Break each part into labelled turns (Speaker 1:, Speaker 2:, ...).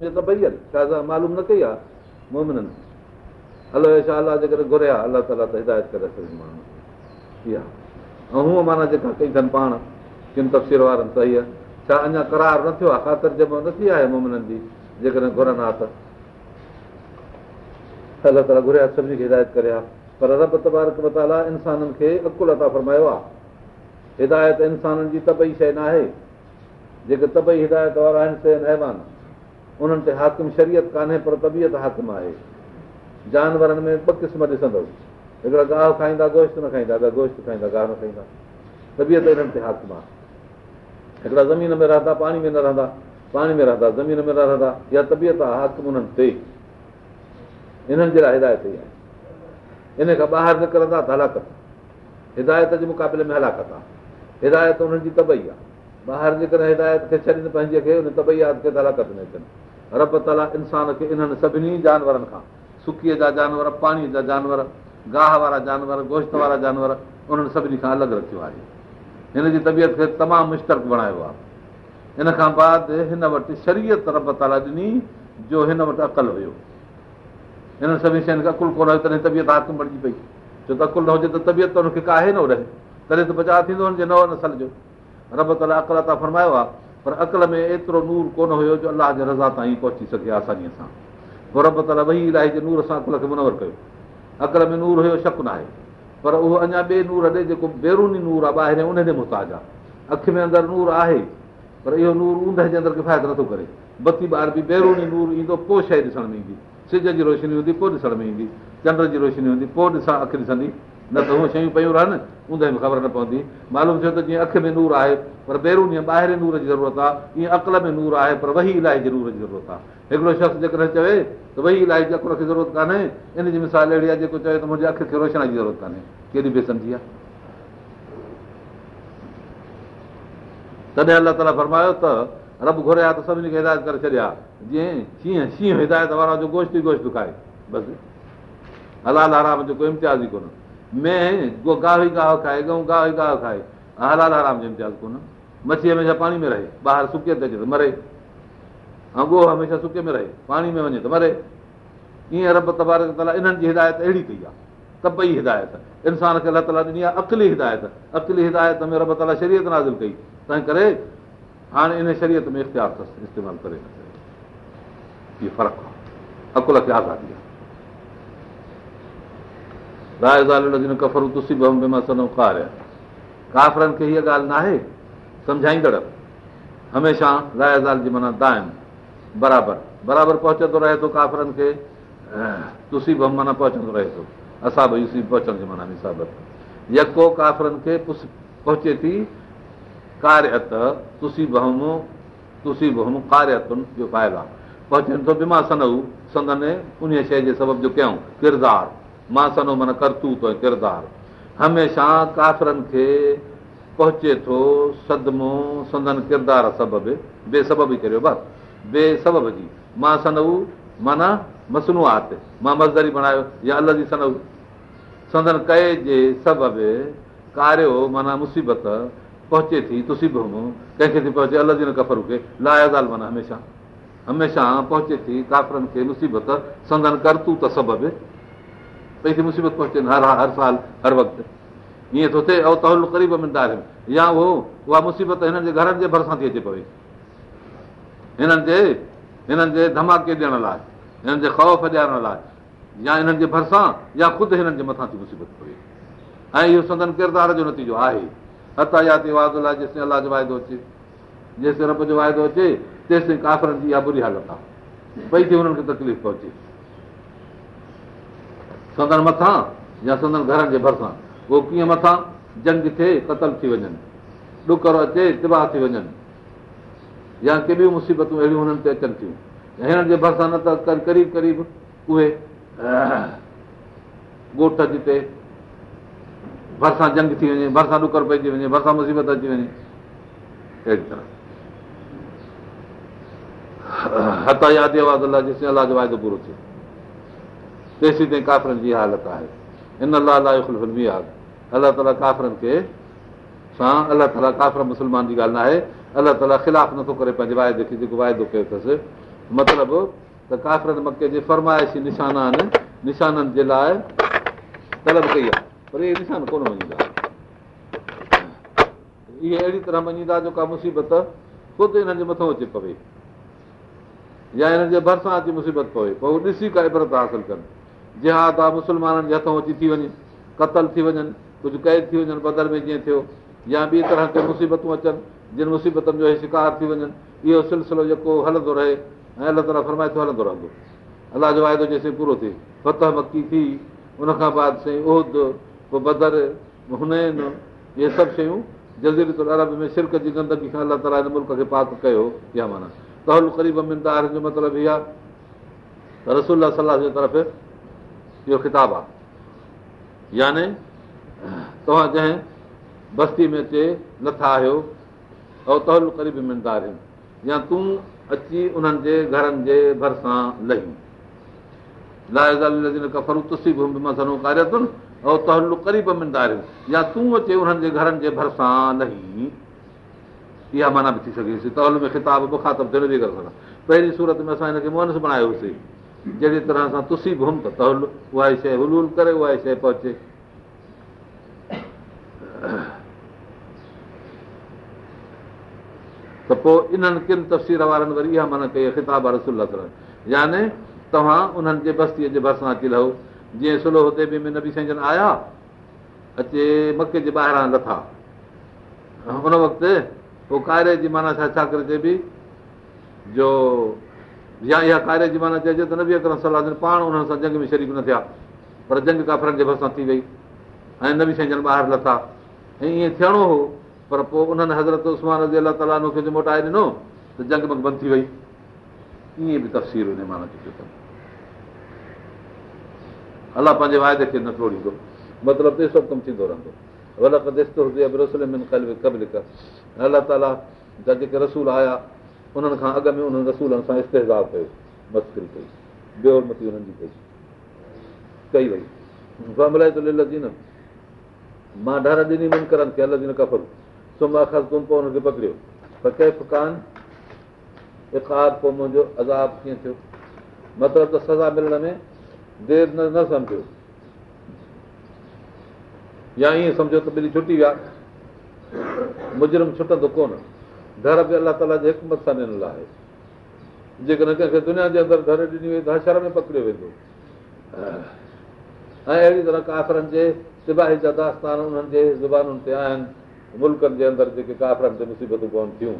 Speaker 1: معلوم نه ڪئي آهي ڇا الله تالا ته هدايت ڪري ڇڏي ماڻهو اها ۽ هونئن معنيٰ جيڪا ڪئي اٿن پاڻ ڪن تفسير وارن ته اها ڇا اڃا ڪرار نه ٿيو آهي خاطر جمع نه ٿي آهي مومنن جي جيڪڏهن گهرن ها ته الله تالا گهريا سڀني کي هدايت ڪري ها پر رب تبارڪ متالا انسانن کي عقل عطا فرمايو آهي هدايت انسانن جي طبعي شيءِ نه آهي جيڪي طبعي هدايت وارا آهن سي اهوان انهن تي حاڪم شرييت ڪانهي پر طبيعت حاڪم آهي. جانورن ۾ ٻه قسم ڏسندؤ. هڪڙا گاهه کائيندا گوشت نه کائيندا گوشت کائيندا گاهه نه کائيندا. طبيعت انهن تي حاڪم آهي. هڪڙا زمين ۾ رهندا پاڻي ۾ نه رهندا پاڻي ۾ رهندا زمين ۾ نه رهندا يا طبيعت آهي حاڪم انهن تي. انهن جي لاءِ هدايت ئي آهي. ان کان ٻاهر نڪرندا ته هلاڪت. هدايت جي مقابلي ۾ هلاڪت آهي. هدايت انهن جي طبعي آهي. ٻاهر جيڪڏهن هدايت کي ڇڏيندي پنهنجي کي ان تبييات کي ته هلاڪت ۾ اچن رب تالا انسان کي انهن سڀني جانورن کان سڪيءَ جا جانور پاڻيءَ جا جانور گاهه وارا جانور گوشت وارا جانور انهن سڀني کان الڳ رکيو آهي. هن جي طبيعت کي تمام مشتڪ بڻايو آهي. ان کان بعد هن وٽ شرييت رب تالا ڏني جو هن وٽ عقل هيو. هنن سڀني شين کي عقل ڪونه هيو تڏهن طبيعت هاٿ بڻجي پئي. ڇو ته عقل نه هجي ته طبيعت ته هن کي ڪاهي نه رهي. تڏهن ته بچاءُ ٿيندو هن جي نو نسل جو. رب تالا عقل تان فرمايو آهي پر عقل ۾ ايترو نور ڪونه هيو جو الله جي رضا تائين پهچي سگهي آسانيءَ سان. پوءِ رب تالا وهي الاهي جي نور سان عقل کي منور ڪيو. عقل ۾ نور هيو شڪ نه آهي پر اهو اڃا ٻئي نور ڏي جيڪو بيروني نور آهي ٻاهر ان جي محتاج آهي. اک ۾ اندر نور آهي پر اهو نور اوندهه جي اندر ڪفايت نٿو ڪري. بتي ٻار به بيروني نور ايندو پوءِ شيءِ ڏسڻ ۾ ايندي. سج جي روشني هوندي پوءِ ڏسڻ ۾ ايندي. چنڊ جي روشني هوندي پوءِ ڏسڻ اک ڏسندي نه ته هوءَ شيون پيون رهن اوندهه ۾ خبر نه پوندي. معلوم ٿيو ته جيئن اک ۾ نور آهي پر پهرون ٻاهر نور جي ضرورت آهي ائين عقل ۾ نور آهي پر وهي الاهي جي نور جي ضرورت آهي. هڪڙو شخص جيڪڏهن چوي ته وهي الاهي جي عقل کي ضرورت ڪانهي ان جي مثال اهڙي آهي جيڪو چوي ته منهنجي اک کي روشني جي ضرورت ڪانهي. ڪيڏي بيسمجهي آهي. تڏهن الله تالا فرمايو ته رب گهريا ته سڀني کي هدايت ڪري ڇڏيا. جيئن شينهن شينهن هدايت وارا جو گوشت ئي گوشت کائي بس. هلال آرام جو ڪوئي امتياز ئي ڪونهي ۾ گاهه ئي گاهه کائي گئون گاهه ئي گاهه کائي هلال آرام جو امتياز ڪونه مڇي هميشه پاڻي ۾ رهي ٻاهر سڪي تي اچي ته مري ۽ ڳوه هميشه سڪي ۾ رهي پاڻي ۾ وڃي ته مري ائين رب تبار تالا انهن جي هدايت اهڙي ڪئي آهي طبعي هدايت انسان کي الله تالا ڏني آهي اڪلي هدايت اڪلي هدايت ۾ رب تالا شرييت نازل ڪئي تنهن ڪري هاڻي ان شرييت ۾ اختيار اٿس استعمال ڪري اهو فرق آهي عقل کي آزادي آهي काफ़रनि खे हीअ ॻाल्हि न आहे सम्झाईंदड़ हमेशह रायज़ाल जी माना दाइम बराबरि। बराबरि पहुचंदो रहे थो काफ़रनि खे तुसीब माना पहुचंदो रहे थो। असां बि पहुचण जी माना निसाबत यको काफ़रनि खे पहुचे थी, कार्यत, तुसीब तुसीब कार्यतुनि जो फ़ाइदो आहे। पहुचनि थो बीमा सनऊ, संदन उन शइ जे सबब जो कयूं, किरदारु। مان سنهو معنيٰ ڪرتوت ڪردار. هميشه ڪافرن کي پهچي ٿو صدمو سندن ڪردار سبب. بي سبب ئي ڪريو بس. بي سبب جي. مان سنئو معنيٰ مصنوعات مان مزدري بڻايو يا ال جي سنئو. سندن ڪئي جي سبب ڪاريو معنيٰ مصيبت پهچي ٿي تسيب ڪنهن کي ٿي پهچي ال جي نه ڪفر کي لايازال معنيٰ هميشه هميشه پهچي ٿي ڪافرن کي مصيبت. سندن ڪرتوت سبب پنهنجي مصيبت پهچي هر هر سال هر وقت ائين ٿو ٿئي تهل قريب ۾ يا اهو اها مصيبت هنن جي گهرن جي ڀرسان ٿي اچي پوي هنن جي هنن جي ڌماڪي ڏيڻ لاءِ هنن جي خوف ڏيڻ لاءِ يا هنن جي ڀرسان يا خود هنن جي مٿان ٿي مصيبت پوي ۽ اهو سندن ڪردار جو نتيجو آهي واعدو لاءِ جيستائين الله جو واعدو اچي جيستائين رب جو واعدو اچي تيستائين ڪافرن جي اها بري حالت آهي پئي ٿي هنن کي تڪليف پهچي سندن مٿان يا سندن گهرن جي ڀرسان. اهو ڪيئن مٿان؟ جنگ ٿئي قتل ٿي وڃن. ڏڪر اچي تباهه ٿي وڃن. يا ڪي ٻيون مصيبتون اهڙيون هنن تي اچن ٿيون. هنن جي ڀرسان نه ته قريب قريب اهي ڳوٺ جتي ڀرسان جنگ ٿي وڃي ڀرسان ڏڪر پئجي وڃي ڀرسان مصيبت اچي وڃي. اهڙي طرح. هٿ ياد آواز الله جيستائين الله جو واعدو پورو ٿئي تيسي تائين ڪافرن جي حالت آهي ان لاءِ آهي الله تالا ڪافرن کي سان الله تالا ڪافر مسلمان جي ڳالهه نه آهي الله تالا خلاف نٿو ڪري پنهنجي وائدي کي جيڪو واعدو ڪيو اٿس مطلب ته ڪافرت مڪي جي فرمائشي نشانا آهن نشانن جي لاءِ طلب ڪئي آهي پر اهي نشان ڪونه مڃيندا اهي اهڙي طرح مڃيندا جو ڪا مصيبت خود هنن جي مٿان اچي پوي يا هنن جي ڀرسان اچي مصيبت پوي پوءِ ڏسي ڪا ابرت حاصل ڪن جهاد آهي مسلمانن جي هٿان اچي ٿي وڃي قتل ٿي وڃن ڪجهه قيد ٿي وڃن بدر ۾ جيئن ٿيو يا ٻي طرح تي مصيبتون اچن جن مصيبتن جو شڪار ٿي وڃن اهو سلسلو جيڪو هلندو رهي ۽ الله تالا فرمائي ٿو هلندو رهندو. الله جو واعدو جيستائين پورو ٿئي. فتح مڪي ٿي ان کان بعد سائين اهد پوءِ بدر هن اهي سڀ شيون جزيرت ارب ۾ شرڪ جي گندگي کان الله تالا هن ملڪ کي پاڪ ڪيو اها معنيٰ. تهل قريب مندار جو مطلب اها ته رسول صلاح جي طرف اهو ڪتاب آهي. يعني توهان جنهن بستي ۾ اچي لٿا آهيو ۽ تهل قريب مندار يا تون اچي انهن جي گهرن جي ڀرسان لهي. قريب منداريون يا تون اچي انهن جي گهرن جي ڀرسان لهي. اها معنيٰ به ٿي سگهي تهل ۾ خطاب مکاتب ٿيڻ به ڪري سگهان. پهرين سورت ۾ اسان هن کي مونس بڻايو هيوسين جهڙي طرح سان تسي به هم ته اها شيءِ هلول ڪري اها شيءِ پهچي ته پوءِ انهن ڪن تفسير وارن وري اها معنيٰ ڪئي خطاب يعني توهان انهن جي بستيءَ جي ڀرسان اچي لهو جيئن سلو هتي به نبي سائين آيا اچي مڪي جي ٻاهران لٿا ان وقت پوءِ ڪاري جي معنيٰ ڇا ڇا ڪري چئبي جو يا اها ڪاري جي معنيٰ چئجي ته نبي اڪرم صلاح پاڻ انهن سان جنگ ۾ شريف نه ٿيا. پر جنگ ڪافرن جي ڀرسان ٿي وئي. ۽ نبي سائين جن ٻاهر لٿا ۽ ائين ٿيڻو هو پر پوءِ انهن حضرت اسمان رزي الله تالا کي موٽائي ڏنو ته جنگ بنگ بند ٿي وئي. ائين به اٿن الله پنهنجي وائدي کي نه ٽوڙيندو مطلب ٽي سڀ ڪم ٿيندو رهندو. الله تالا جا جيڪي رسول آيا انهن کان اڳ ۾ انهن رسولن سان استيزاب ڪيو مسڪري ڪئي بيهرمتي هنن جي ڪئي. ڪئي وئي. مان ڊر ڏني من ڪرن کي الڳ نه ڪفل هن کي پڪڙيو. پوءِ منهنجو عذاب ڪيئن ٿيو؟ مطلب ته سزا ملڻ ۾ دير نه سمجهو يا ائين سمجهو ته ٻلي ڇٽي ويا. مجرم ڇٽندو ڪونه ڊر به الله تالا جي حڪمت سان ڏنل آهي. جيڪڏهن ڪنهن کي دنيا جي اندر ڊر ڏني وئي ته حشر ۾ پڪڙيو ويندو. ۽ اهڙي طرح ڪافرن جي سباهي جا داستان انهن جي زبانن تي آهن. ملڪن جي اندر جيڪي ڪافرن تي مصيبتون ڪونه ٿيون.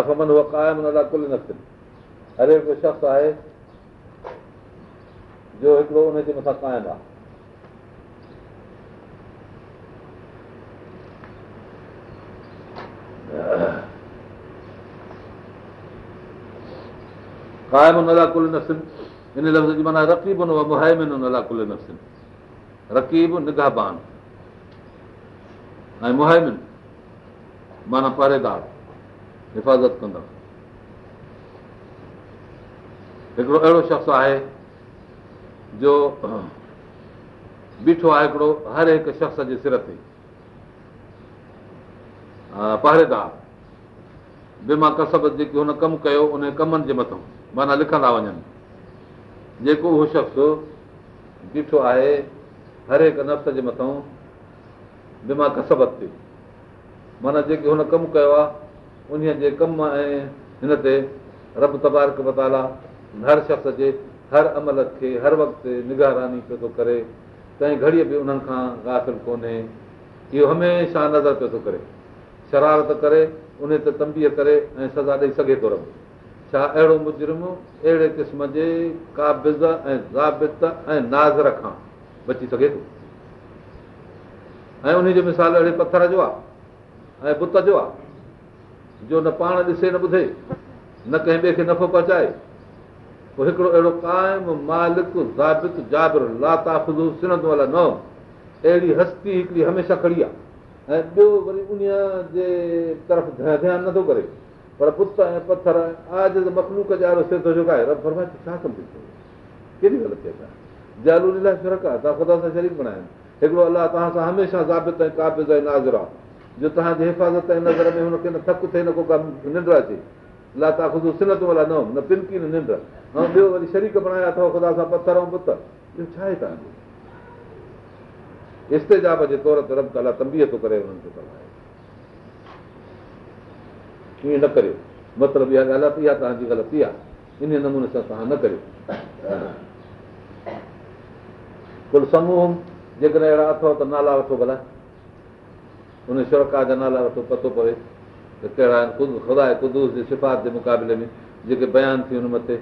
Speaker 1: افمن اها قائم نه ڪل نه ٿين هر هڪ شخص آهي جو هڪڙو ان جي مٿان قائم آهي قائم نلا ڪل نسن ان لفظ جي معنيٰ رقيب مهائمن نلا ڪل نسن رقيب نگاهبان ۽ مهمن معنيٰ پهريدار حفاظت ڪندڙ هڪڙو اهڙو شخص آهي جو بيٺو آهي هڪڙو هر هڪ شخص جي سر تي پهريدار بيما ڪسب جيڪي هن ڪم ڪيو ان ڪمن جي مٿان معنيٰ لکندا وڃن. جيڪو اهو شخص بيٺو آهي هر هڪ نفس جي مٿان بيما ڪسبت تي. معنيٰ جيڪي هن ڪم ڪيو آهي ان جي ڪم ۽ هن تي رب تبارڪ بتالا هر شخص جي هر عمل کي هر وقت نگاراني پيو ٿو ڪري ڪنهن گهڙيءَ به انهن کان گافل ڪونهي. اهو هميشه نظر پيو ٿو ڪري. شرارت ڪري ان تي تمبيءَ ڪري ۽ سزا ڏيئي سگهي ٿو رب ڇا اهڙو مجرم اهڙي قسم جي قابض ۽ زابت ۽ ناظر کان بچي سگهي ٿو. ۽ ان جو مثال اهڙي پٿر جو آهي ۽ بت جو آهي جو نه پاڻ ڏسي نه ٻڌي نه ڪنهن ٻئي کي نفعو پهچائي پوءِ هڪڙو اهڙو قائم مالڪ زابت جابر لاتا سنندو الا نه اهڙي هستي هڪڙي هميشه کڙي آهي. ۽ ٻيو وري ان جي طرف ڌيان نٿو ڪري پر پت ۽ پٿر آج مکلوڪ جا سڌو جيڪا آهي ڇا ڪيڏي لاءِ فرق آهي توهان خدا سان هڪڙو الله توهان سان هميشه زابت ۽ قابض ۽ ناظر. جو توهان جي حفاظت ۽ نظر ۾ هن کي نه ٿڪ ٿئي نه ڪو ننڊ اچي لاتا خود سنت وارا نه پنڪي نه ننڊ ۽ ٻيو وري شريڪ بڻايا اٿو خدا سان پٿر ۽ پت استيجاب جي طور تي ائين نه ڪريو. مطلب اها غلطي آهي توهان جي غلطي آهي. ان نموني سان توهان نه ڪريو. ڪل سموهه جيڪڏهن اهڙا اٿو ته نالا وٺو ڀلا. ان سرڪا جا نالا وٺو پتو پوي. ته ڪهڙا آهن؟ خدا ڪدوس جي مقابلي ۾ جيڪي بيان هن مٿي.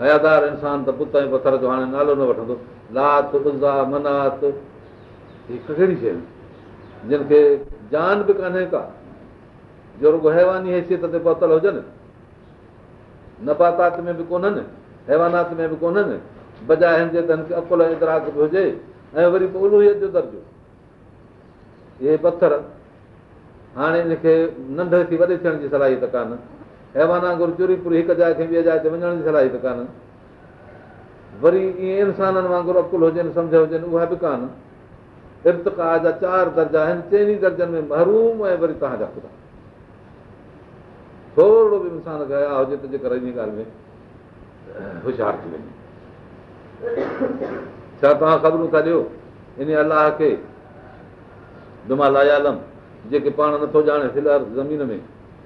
Speaker 1: هيادار انسان ته پت ۽ پٿر جو هاڻي نالو نه وٺندو. لات ازا منات. ڪهڙي شيءِ جن کي جان به ڪانهي ڪا جو رڳو حيواني حيثيت تي پتل هجن نباتات ۾ به ڪونهن حيوانات ۾ به ڪونهن بجاءِ جي ته عقل اتراڪ به هجي ۽ وري پوءِ الوهيت جو درجو اهي پٿر هاڻي هن کي ننڍي ٿي وڏي ٿيڻ جي صلاحيت ڪانه. هيوانا گرو چوري پوري هڪ جاءِ کي ٻئي جاءِ تي وڃڻ جي صلاحيت ڪانه. وري ائين انسانن وانگر عقل هجن سمجهه هجن اها به ڪانه. ابتڪا جا چار درجا آهن چئني درجن ۾ محروم ۽ وري توهان جا خدا ٿورو به انسان گيا هجي ته جيڪر ان ڳالهه ۾. هوشيار ٿي وڃي. ڇا توهان خبرون ٿا ڏيو؟ ان الله کي پاڻ نٿو ڄاڻي زمين ۾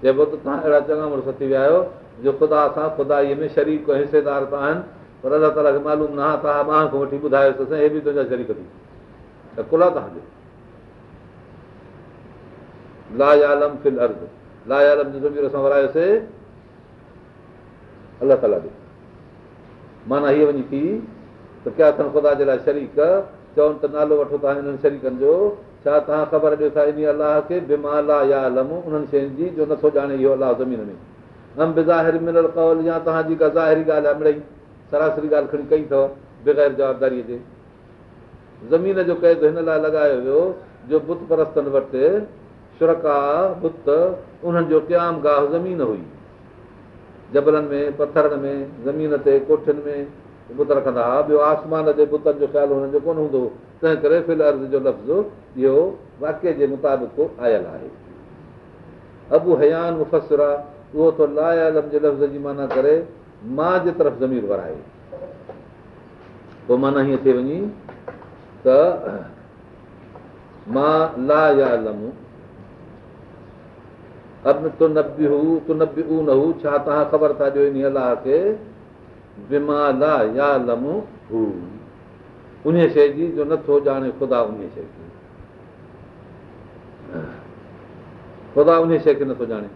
Speaker 1: چئبو ته توهان اهڙا چڱا مڙس ٿي ويا آهيو جو خدا سان خدائيءَ ۾ شريڪ حصيدار ته آهن پر الله تالا کي معلوم نه آهي توهان ٻاهه کان وٺي ٻڌايوس اسان هي به تنهنجا شريڪ ٿي. ته ڪلا توهان جو. لايالم لايالم جو ضمير اسان ورايوسين الله تالا ڏي معنيٰ هيءَ وڃي ٿي ته ڪيا اٿن خدا جي لاءِ شريڪ چون ته نالو وٺو توهان هنن شريڪن جو ڇا توهان خبر ڏيو ٿا ان الله کي بمالا يا الم انهن شين جي جو نٿو ڄاڻي اهو الله زمين ۾ ام بزاهر مليل ڪول يا توهان جي ڪا ظاهري ڳالهه آهي مڙئي سراسري ڳالهه کڻي ڪئي اٿو بغير جوابداريءَ جي زمين جو قيد هن لاءِ لڳايو ويو جو بت پرستن وٽ شرڪا بت انهن جو قيام گاهه زمين هئي جبلن ۾ پٿرن ۾ زمين تي ڪوٺين ۾ بت رکندا هئا ٻيو آسمان جي بتن جو خيال هنن جو ڪونه هوندو تنهن ڪري فل عرض جو لفظ اهو واڪيه جي مطابق آيل آهي ابو هيان مفسر آهي اهو ته لايل جي لفظ جي معنيٰ ڪري مان جي طرف ضمير ورائي پوءِ معنيٰ هيئن ٿي وڃي ته مان لا يا لم ڇا توهان خبر ٿا ڏيو ان الله کي؟ ان شيءِ جي جو نٿو ڄاڻي خدا ان شيءِ کي. نٿو ڄاڻي.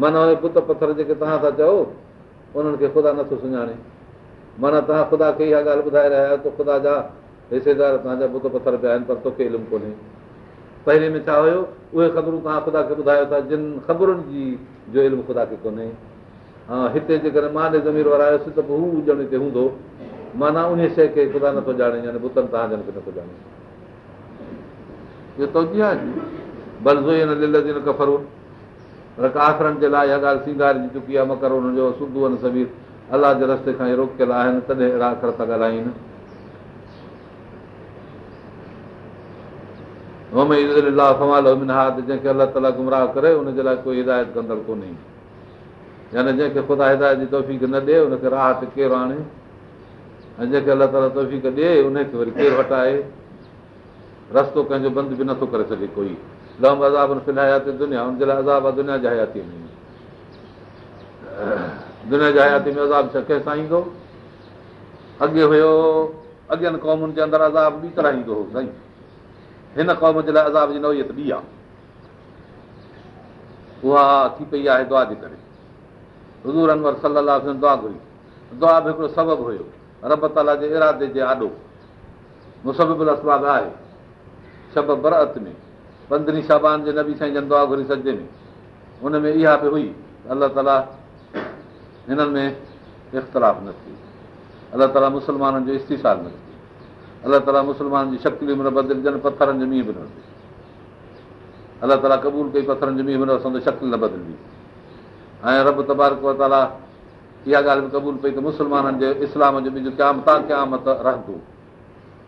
Speaker 1: معنيٰ اهي پٽ پٿر جيڪي توهان ٿا چئو انهن کي خدا نٿو سڃاڻي. معنيٰ توهان خدا کي اها ڳالهه ٻڌائي رهيا آهيو ته خدا جا حصيدار توهان جا بت پٿر پيا آهن پر توکي علم ڪونهي پهرين ۾ ڇا هيو اهي خبرون توهان خدا کي ٻڌايو ٿا جن خبرن جي جو علم خدا کي ڪونهي. ها هتي جيڪر مان ضمير وارايوس ته پوءِ هو هجڻ هتي هوندو معنيٰ ان شيءِ کي خدا نٿو ڄاڻي يعني بتن توهانجن کي نٿو ڄاڻي. اهو تو نه ڪفر پر ڪافرن. جي لاءِ اها ڳالهه سينگار جي چڪي آهي مڪر هنن جو سڌو سمير. الله جي رستي کان ئي روڪيل آهن تڏهن اهڙا اکر ٿا ڳالهائين جنهن کي الله تالا گمراهه ڪري هن جي لاءِ ڪوئي هدايت ڪندڙ ڪونهي يعني جنهن کي خدا هدايت جي توفيڪ نه ڏئي هن کي راهه تي ڪير آڻي ۽ جنهن کي الله تالا توفيڪ ڏئي ان کي وري ڪير هٽائي رستو ڪنهن جو بند به نٿو ڪري سگهي ڪوئي لم فلهاياتي دنيا هن جي لاءِ عذاب آهي دنيا جي حياتي ۾ دنيا جي حياتي ۾ عذاب ڇا ڪنهن سان ايندو اڳي هيو اڳين قومن جي اندر عذاب ٻي طرح ايندو هو سائين هن قوم جي لاءِ عذاب جي نويت ٻي آهي. اها ٿي پئي آهي دعا جي ڪري. حضور انور صلاح دعا گهري. دعا به هڪڙو سبب هيو. رب تالا جي ارادي جي آڏو. مسببل اسباب آهي. شب برئت ۾. پندرهين شابان جي نبي سائين جن دعا گهري سگهجي ۾. ان ۾ اها به هئي. الله تالا هنن ۾ اختلاف نه ٿي. الله تالا مسلمانن جو استيسال نه ٿي الله تالا مسلمان جي شڪتيون به نه بدلجن پٿرن جو مينهن به نه الله تالا قبول ڪئي پٿرن جو مينهن به نه اسان جو شڪل نه بدلندي ۽ رب تبارڪ تالا اها ڳالهه به قبول پئي ته مسلمانن جي اسلام جو قيامت رهندو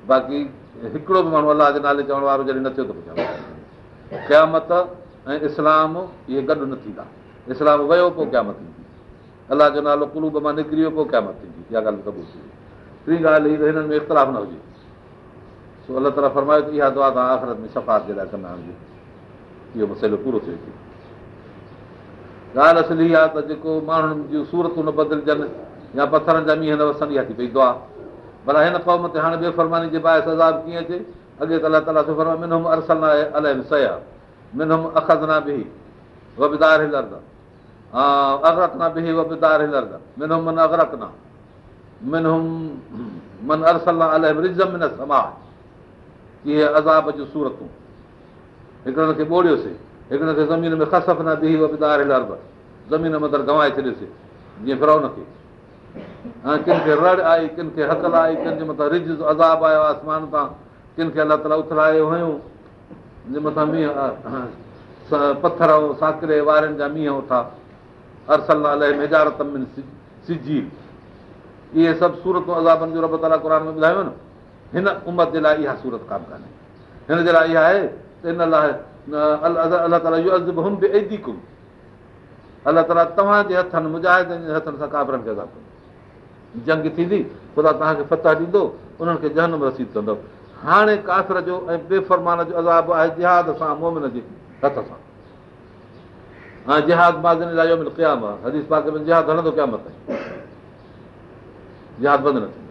Speaker 1: باقي هڪڙو به ماڻهو الله جي نالي چوڻ وارو جڏهن نه ٿيو ته پڇان قيامت ۽ اسلام اهي گڏ نه ٿيندا اسلام ويو پوءِ قيامت ٿيندي الله جو نالو ڪلوب مان نڪري ويو پوءِ قيامت ٿيندي اها ڳالهه قبول ٿي ٽي ڳالهه هنن ۾ اختلاف نه هجي سو الله تالا فرمايو ته اها دعا توهان آخرت ۾ صفات جي لاءِ ڪندا اهو مسئلو پورو ٿئي ٿو ڳالهه اصلي اها ته جيڪو ماڻهن جون صورتون نه بدلجن يا پٿرن جا مينهن نه وسندي آهي ٿي پئي دعا ڀلا هن قوم تي هاڻي بيفرماني جي باهه سزاب ڪيئن اچي اڳي ته الله تالا منم ارسل نه آهي الائي سيا منم اکز نه به وبدار هلرد اگرڪ نه به وبدار هلرد منم من اگرڪ نه الائي رزم نه سما اهي عذاب جون صورتون هڪڙي کي ٻوڙيوسين هڪڙي کي زمين ۾ کسف نه وبدار هلرد زمين مدر گوائي ڇڏيوسين جيئن فرو نه کي ۽ ڪن کي رڙ آئي ڪن کي هڪل آئي ڪن جي مٿان رج عذاب آيو آسمان تان ڪن کي الله تالا اٿرايو هيون پٿر ساڪري وارن جا مينهن اٿا ارسل ميجارت سجي اهي سڀ صورتون ازابن جو رب تالا قر ۾ ٻڌايو نه هن امت جي لاءِ اها سورت ڪانه ڪانهي. هن جي لاءِ اها آهي ته هن لاءِ الله تالا اهو ازب هم به ايندي ڪم الله تالا توهان جي هٿن مجاهدن جي هٿن سان ڪابرن کي عذاب ڪندو. جنگ ٿيندي خدا توهان کي فتح ڏيندو انهن کي جنهن رسيد ڪندو. هاڻي ڪافر جو ۽ بيفرمان جو عذاب آهي جهاد سان مومن جي هٿ سان. هاڻي جهاد مازن لاءِ قيام آهي حديث پاڪ ۾ جهاد هلندو قيامت جهاد بند نه ٿيندو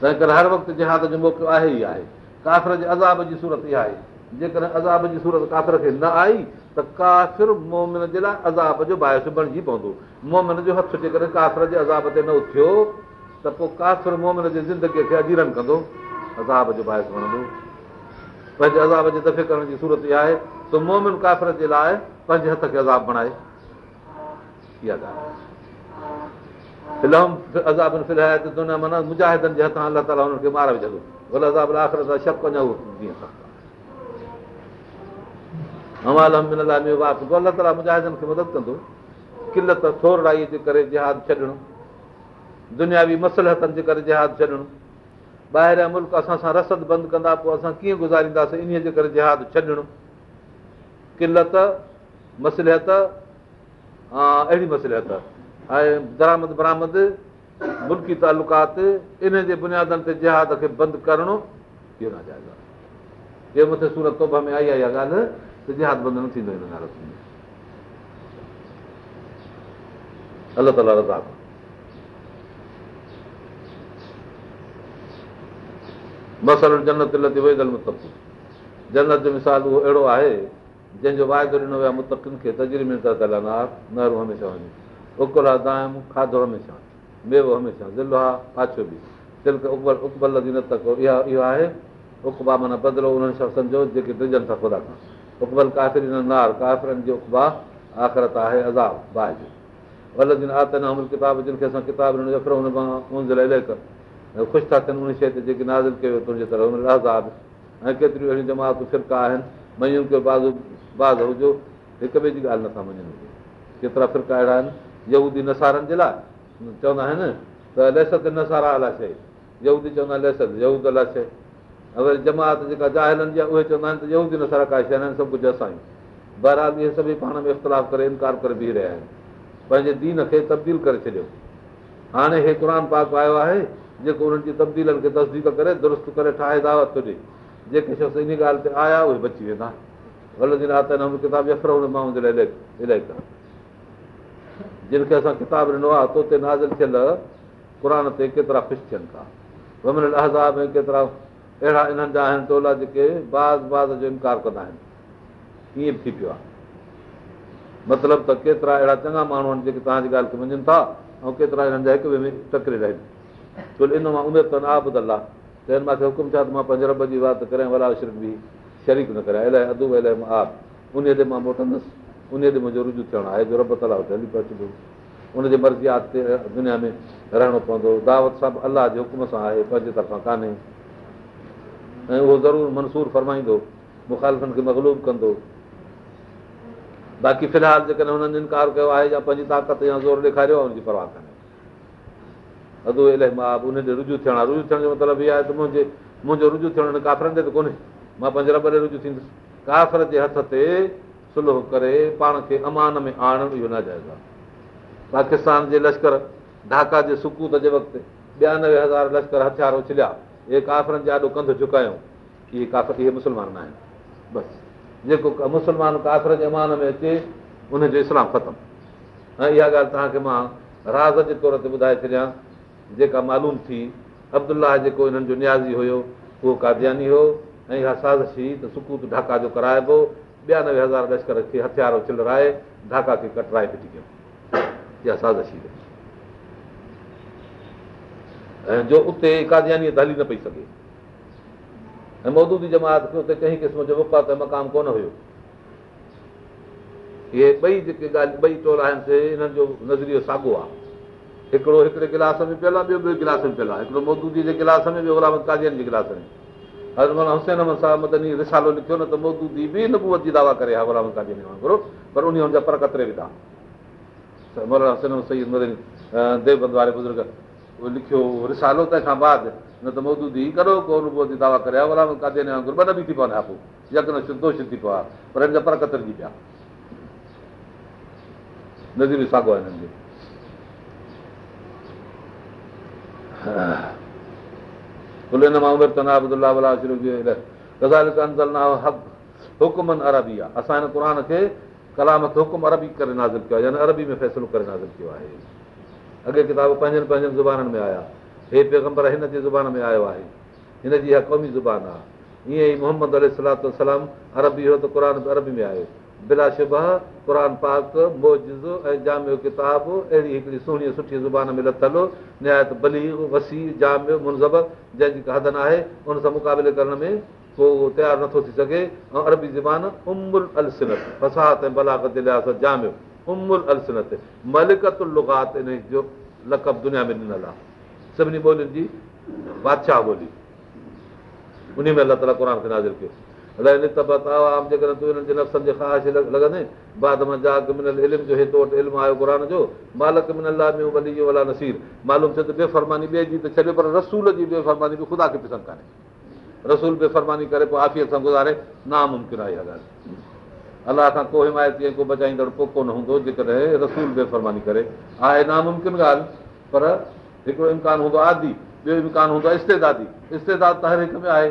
Speaker 1: تنهن ڪري هر وقت جهاد جو موقعو آهي ئي آهي ڪافر جي عذاب جي سورت اها آهي جيڪڏهن عذاب جي سورت ڪافر کي نه آئي ته ڪافر مومن جي لاءِ عذاب جو باهس بڻجي پوندو مومن جو هٿ جيڪڏهن ڪافر جي عذاب تي نه اٿيو ته پوءِ ڪافر مومن جي زندگيءَ کي اجيرن ڪندو عذاب جو باهس وڻندو پنهنجي عذاب جي دفعي ڪرڻ جي سورت اها آهي ته مومن ڪافر جي لاءِ پنهنجي هٿ کي عذاب بڻائي اها ڳالهه مجاهدن جي هٿان الله تالا الله تالا مجاهدن کي مدد ڪندو ڪلت ٿورڙائيءَ جي ڪري جهاد ڇڏڻ دنياوي مسلهتن جي ڪري جهاد ڇڏڻ ٻاهريان ملڪ اسان سان رسد بند ڪندا پوءِ اسان ڪيئن گزارينداسين ان جي ڪري جهاد ڇڏڻ ڪلت مسليت اهڙي مسليت ۽ درامد برامد ملڪي تالڪات ان جي بنيادن تي جهاد کي بند ڪرڻ اهو نه جائز آهي. جي مٿي سورت ۾ آئي آهي اها ڳالهه ته جهاد بند نه ٿيندو الله تالا مسل جنت متڪ جنت جو مثال اهو اهڙو آهي جنهن جو واعدو ڏنو ويو آهي متڪن کي تجري ۾ ته نار نهرو هميشه وڃي عقل کاڌو هميشه ميوو هميشه ضلعو آهي پاڇو به تلڪ اڪبل نه تڪو اها آهي اڪبا معنيٰ بدلو انهن شخصن جو جيڪي ڊرجن ٿا خدا کان اڪبل ڪافري نار ڪافرن جو اڪبا آخرت آهي عذاب باهه جو ولدن آتن ڪتاب جن کي اسان ڪتاب ڏنو اکر هن مان خوش ٿا ٿين ان شيءِ تي جيڪي نازل ڪيو تنهنجي عذاب ۽ ڪيتريون اهڙيون جماعت فرڪا آهن ميون کي بازو باز هجو هڪ ٻئي جي ڳالهه نٿا مڃن ڪيترا فرڪا اهڙا آهن يهودي نسارن جي لاءِ چوندا آهن ته لهست نسارا الائي شيءِ يهودي چوندا آهن لهست يهود الائي شيءِ وري جماعت جيڪا جاهلن جي اهي چوندا آهن ته يهودي نسارا ڪا شيءِ آهن سڀ ڪجهه اسان بهرحال اهي سڀئي پاڻ ۾ اختلاف ڪري انڪار ڪري بيهه رهيا آهن پنهنجي دين کي تبديل ڪري ڇڏيو هاڻي هي قر پاڪ آيو آهي جيڪو انهن جي تبديلن کي تصديق ڪري درست ڪري ٺاهي دعوت ٿو ڏي جيڪي شخص ان ڳالهه تي آيا اهي بچي ويندا ڪتاب جي لاءِ الاهي جن کي اسان ڪتاب ڏنو آهي تو تي نازل ٿيل قر تي ڪيترا خوش ٿين ٿا ومن ۾ ڪيترا اهڙا انهن جا آهن ٽولا جيڪي باز باز جو انڪار ڪندا آهن ائين به ٿي پيو آهي. مطلب ته ڪيترا اهڙا چڱا ماڻهو آهن جيڪي توهان جي ڳالهه کي مڃن ٿا ۽ ڪيترا هنن جا هڪ ٻئي ۾ ٽڪري رهن ڇو ان مان اميد ته آبد الله ته هن مون کي حڪم ڇا ته مان پنهنجي رب جي وات شرڪ به شريڪ نه ڪريان اڌ الاهي مان آب ان تي مان موٽندس ان تي منهنجو رجو ٿيڻو آهي جو رب تالا هلي پهچندو ان جي مرزيات تي دنيا ۾ رهڻو پوندو. دعوت سڀ الله جي حڪم سان آهي پنهنجي طرفان ڪانهي. ۽ اهو ضرور منصور فرمائيندو مکالفن کي مگلوب ڪندو. باقي في الحال جيڪڏهن هنن انڪار ڪيو آهي يا پنهنجي طاقت يا زور ڏيکاريو آهي هن جي پرواهه ڪانهي. اڌ الاهي رجو ٿيڻ جو مطلب اهو آهي ته منهنجي منهنجو رجو ٿيڻ ڪافرن تي ته ڪونهي. مان پنهنجي رب ڏي رجو ٿيندس. ڪافر جي هٿ تي سله ڪري پاڻ کي امان ۾ آڻڻ اهو نه جائز آهي. پاڪستان جي لشڪر ڍاڪا جي سڪوت جي وقت ٻيانوي هزار لشڪر هٿيار اڇليا. اهي ڪافرن جي ڏاڍو ڪنڌ جهڪايون اهي ڪافر اهي مسلمان نه آهن. بس. جيڪو مسلمان ڪافر جي امان ۾ اچي ان جو اسلام ختم. ۽ اها ڳالهه توهان کي مان راز جي طور تي ٻڌائي ڇڏيان. جيڪا معلوم ٿي ابدلا جيڪو هنن جو نيازي هيو اهو ڪادياني هو. ۽ اها سازشي ته سڪوت ڍاڪا جو ڪرائبو ٻيانوي هزار لشڪر کي هٿيار چلرائي ڍاڪا کي ڪٽرائي ڦٽي ڪيو. اها سازشي ۽ جو اتي ڪادياني ته هلي نه پئي سگهي. ۽ مودودي جماعت کي اتي ڪنهن قسم جو وفات مقام ڪونه هيو. اهي ٻئي جيڪي ڳالهه ٻئي ٽول آهن سي هنن جو نظريو ساڳيو آهي. هڪڙو هڪڙي گلاس ۾ پيل آهي ٻيو ٻيو گلاس ۾ پيل آهي. هڪڙو مودودي جي گلاس ۾ ٻيو غلام ڪادين جي گلاس ۾ هزمان حسين احمد صاحب مدني رسالو لکيو نه ته مودودي به نبوئت جي دعويٰ ڪري ها غلام ڪادين وانگر پر ان هن جا پر ڪتري وڌا. مولانا حسين سعيد مدني ديوبند واري بزرگ اهو لکيو رسالو تنهن کان بعد نه ته مودودي ڪرو ڪو نبوئت جي دعويٰ ڪري ها غلام ڪادين وانگر ٻه نه به ٿي پون ها پوءِ يڪن دوش ٿي پيو آهي پر هن جا پر ڪترجي پيا. نذير ساڳيو آهي هنن جو حڪمن عربي آهي اسان هن قر کي ڪلام کي حڪم عربي ڪري نازل ڪيو آهي يعني عربي ۾ فيصلو ڪري نازل ڪيو آهي اڳي ڪتاب پنهنجن پنهنجن زبانن ۾ آيا هي پيگمبر هن جي زبان ۾ آيو آهي هن جي اها قومي زبان آهي ائين ئي محمد ال سلام عربي هيو ته قر عربي ۾ آيو بلا شبا قر پاڪ معجزو ۽ جاميو ڪتاب اهڙي هڪڙي سهڻي سٺي زبان ۾ لٿل نهايت بلي وسي جاميو منزب جنهن جي ڪا حد نه آهي ان سان مقابلي ڪرڻ ۾ ڪو تيار نٿو ٿي سگهي ۽ عربي زبان امل فسات ۽ بلاگت لحاظ جاميو امل السنت ملڪت لگات ان جو لقب دنيا ۾ ڏنل آهي سڀني ٻولين جي بادشاهه ٻولي ان ۾ الله تالا قر کي نازل ڪيو جيڪڏهن تون هنن جي نفسن جي خواهش لڳندي. بعد مان منل علم جو وٽ علم آيو قر جو مالڪ منل ولي جو الا نسير. معلوم ٿيو ته بيفرماني ٻئي جي ته ڇڏيو پر رسول جي بيفرماني به خدا کي پسند ڪانهي. رسول بيفرماني ڪري پوءِ آفيت سان گذاري ناممڪن آهي اها ڳالهه. الله کان ڪو حمايتي ۽ ڪو بچائيندڙ پوءِ ڪونه هوندو جيڪڏهن رسول بيفرماني ڪري. آهي ناممڪن ڳالهه پر هڪڙو امڪان هوندو آدي ٻيو امڪان هوندو آهي استيدادي. استيداد ته هر هڪ ۾ آهي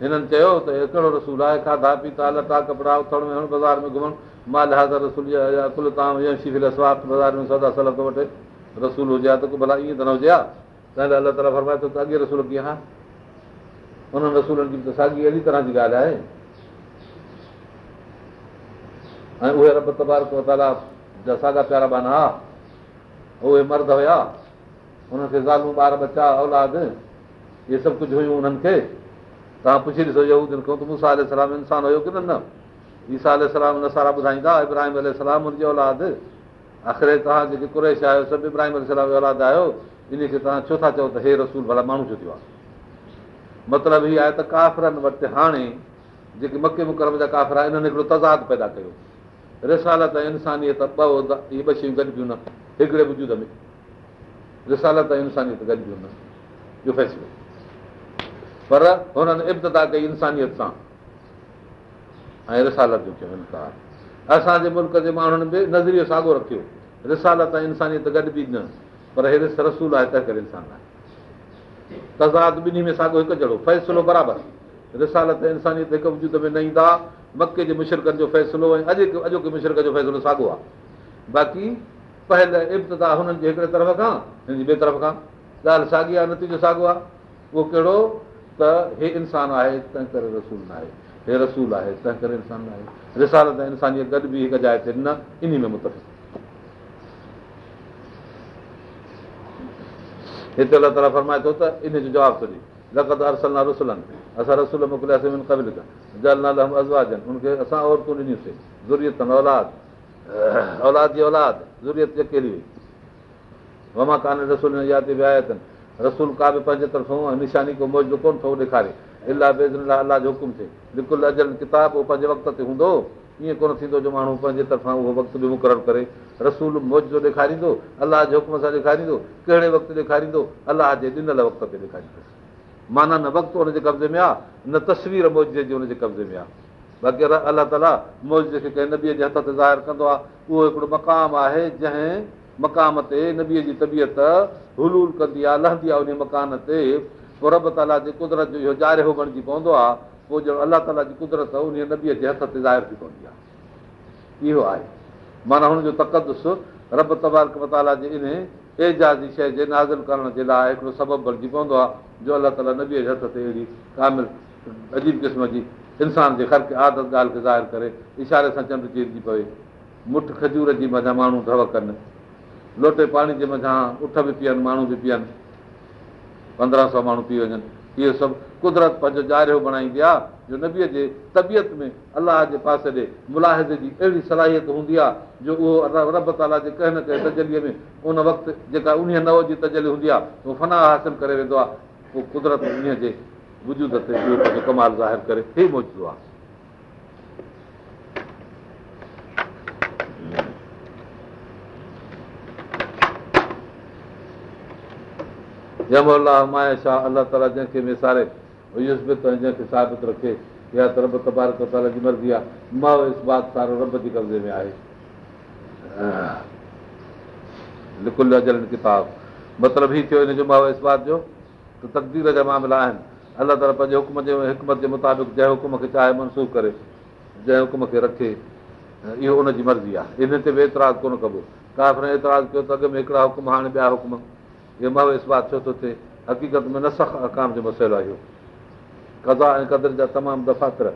Speaker 1: هنن چيو ته هڪڙو رسول آهي کاڌا پيتا لٽا ڪپڙا اٿڻ ۾ بازار ۾ گهمڻ. مال حاضر رسول توهان بازار ۾ سودا صلاح ٿو وٺي. رسول هجي ها ته ڀلا ائين ته نه هجي ها ته الله تالا فرمائي ٿو ته اڳي رسول ڪيئن ها؟ انهن رسولن جي ته ساڳي اهڙي طرح جي ڳالهه آهي. ۽ اهي رب تبارڪ تالا جا ساڳا پيارا بانا ها. اهي مرد هئا. هن کي زالون ٻار بچا اولاد اهي سڀ ڪجهه هيون انهن کي توهان پڇي ڏسو کان ته مون سان سلام انسان هيو ڪه نه نه؟ ايسا سلام نسارا ٻڌائيندا ابراهيم سلام هن جي اولاد. آخر توهان جيڪي ڪريش آهيو سڀ ابراهيم سلام اولاد آهيو ان کي توهان ڇو ٿا چئو ته هي رسول ڀلا ماڻهو ڇو ٿيو آهي؟ مطلب هيءَ آهي ته ڪافرن وٽ هاڻي جيڪي مڪي مڪرم جا ڪافر انهن هڪڙو تضاد پيدا ڪيو. رسالت ۽ انسانيت ٻه اهي ٻه شيون گڏبيون نه. هڪڙي وجود ۾. رسالت ۽ انسانيت گڏبيون نه. اهو فيصلو پر هنن ابتدا ڪئي انسانيت سان. ۽ رسالت جو ڪيو انڪار اسان جي ملڪ جي ماڻهن به نظريو ساڳيو رکيو. رسالت ۽ انسانيت گڏ به نه پر هي رسول آهي تنهن ڪري انسان آهي. تضاد ٻنهي ۾ ساڳيو هڪ جهڙو فيصلو برابر. رسالت ۽ انسانيت هڪ وجود ۾ نه ايندا. مڪي جي مشرڪن جو فيصلو ۽ اڄ اڄوڪي مشرڪ جو فيصلو ساڳيو آهي. باقي پهل ابتدا هنن جي هڪڙي طرف کان هن جي ٻئي طرف کان. ڳالهه ساڳي آهي نتيجو ساڳيو آهي. اهو ڪهڙو هي انسان آهي تنهن ڪري رسول نه آهي. رسول آهي تنهن ڪري هڪ جاءِ تي نه ان ۾ هتي الله تالا فرمائي ٿو ته ان جو جواب ٿو ڏي لقت ارسل نه رسلن. اسان رسول موڪلياسين اسان عورتون ڏنيونسين زريت اولاد. اولاد جي اولاد. ضرورت اڪيلي هئي وما ڪانه رسول ويا اٿن رسول ڪا به پنهنجي طرفان نشاني ڪو موجود ڪونه ٿو ڏيکاري. الاهه بيزن الله جو حڪم ٿئي. بلڪل اجل ڪتاب اهو پنهنجي وقت تي هوندو ائين ڪونه ٿيندو جو ماڻهو پنهنجي طرفان اهو وقت به مقرر ڪري. رسول موجون ڏيکاريندو الله جي حڪم سان ڏيکاريندو ڪهڙي وقت ڏيکاريندو الله جي ڏنل وقت تي ڏيکاريندس معنيٰ نه وقت هن جي قبضي ۾ آهي نه تصوير موجي جي هن جي قبضي ۾ آهي. باقي الله تالا موج کي ڪنهن نبيءَ جي هٿ تي ظاهر ڪندو آهي اهو هڪڙو مقام آهي جنهن مقام تي نبيءَ جي طبيعت هلول ڪندي آهي لهندي آهي ان مڪان تي. پوءِ رب تالا جي قدرت جو اهو جاريو بڻجي پوندو آهي پوءِ ڄڻ الله تالا جي قدرت ان نبيءَ جي هٿ تي ظاهر ٿي پوندي آهي. اهو آهي. معنيٰ هن جو تقدس رب تبارڪ متالا جي ان ايجازي شيءِ جي نازل ڪرڻ جي لاءِ هڪڙو سبب بڻجي پوندو آهي جو الله تالا نبيءَ جي هٿ تي اهڙي ڪامل عجيب قسم جي انسان جي خرڪ عادت ڳالهه کي ظاهر ڪري اشاري سان چنڊ چيرجي پوي. مٺ کجور جي مٿان ماڻهو ڍو ڪن لوٽي پاڻي جي مٿان اٺ به پيئن ماڻهو به پيئن پندرهن سؤ ماڻهو پي وڃن اهو سڀ قدرت پنهنجو جاريو بڻائيندي آهي جو نبيءَ جي طبيعت ۾ الله جي پاسي ڏي ملاهدي جي اهڙي صلاحيت هوندي آهي جو اهو رب تالا جي ڪنهن نه ڪنهن تجليءَ ۾ ان وقت جيڪا ان نو جي تجلي هوندي آهي اهو فنا حاصل ڪري ويندو آهي پوءِ قدرت ان جي وجود تي پنهنجو ڪمال ظاهر ڪري هي موجود آهي مايا شاهه الله تالا جنهن کي ثابت رکي يا ته رب تبارڪ جي مرضي آهي ماءُ اثبات جي ۾ آهي لڪل اجل ڪتاب مطلب هيءُ ٿيو هن جو ماءُ اثبات جو ته تقدير جا معاملا آهن الله تالا پنهنجي حڪم جي حڪمت جي مطابق جنهن حڪم کي چاهي منسوخ ڪري جنهن حڪم کي رکي اهو ان جي مرضي آهي ان تي به اعتراض ڪونه ڪبو ڪافر اعتراض ڪيو ته اڳ ۾ هڪڙا حڪم هاڻي ٻيا حڪم اهو اثبات ڇو ٿو ٿئي؟ حقيقت ۾ نه سک اڪام جو مسئلو آهي اهو. ڪزا ۽ قدر جا تمام دفاتر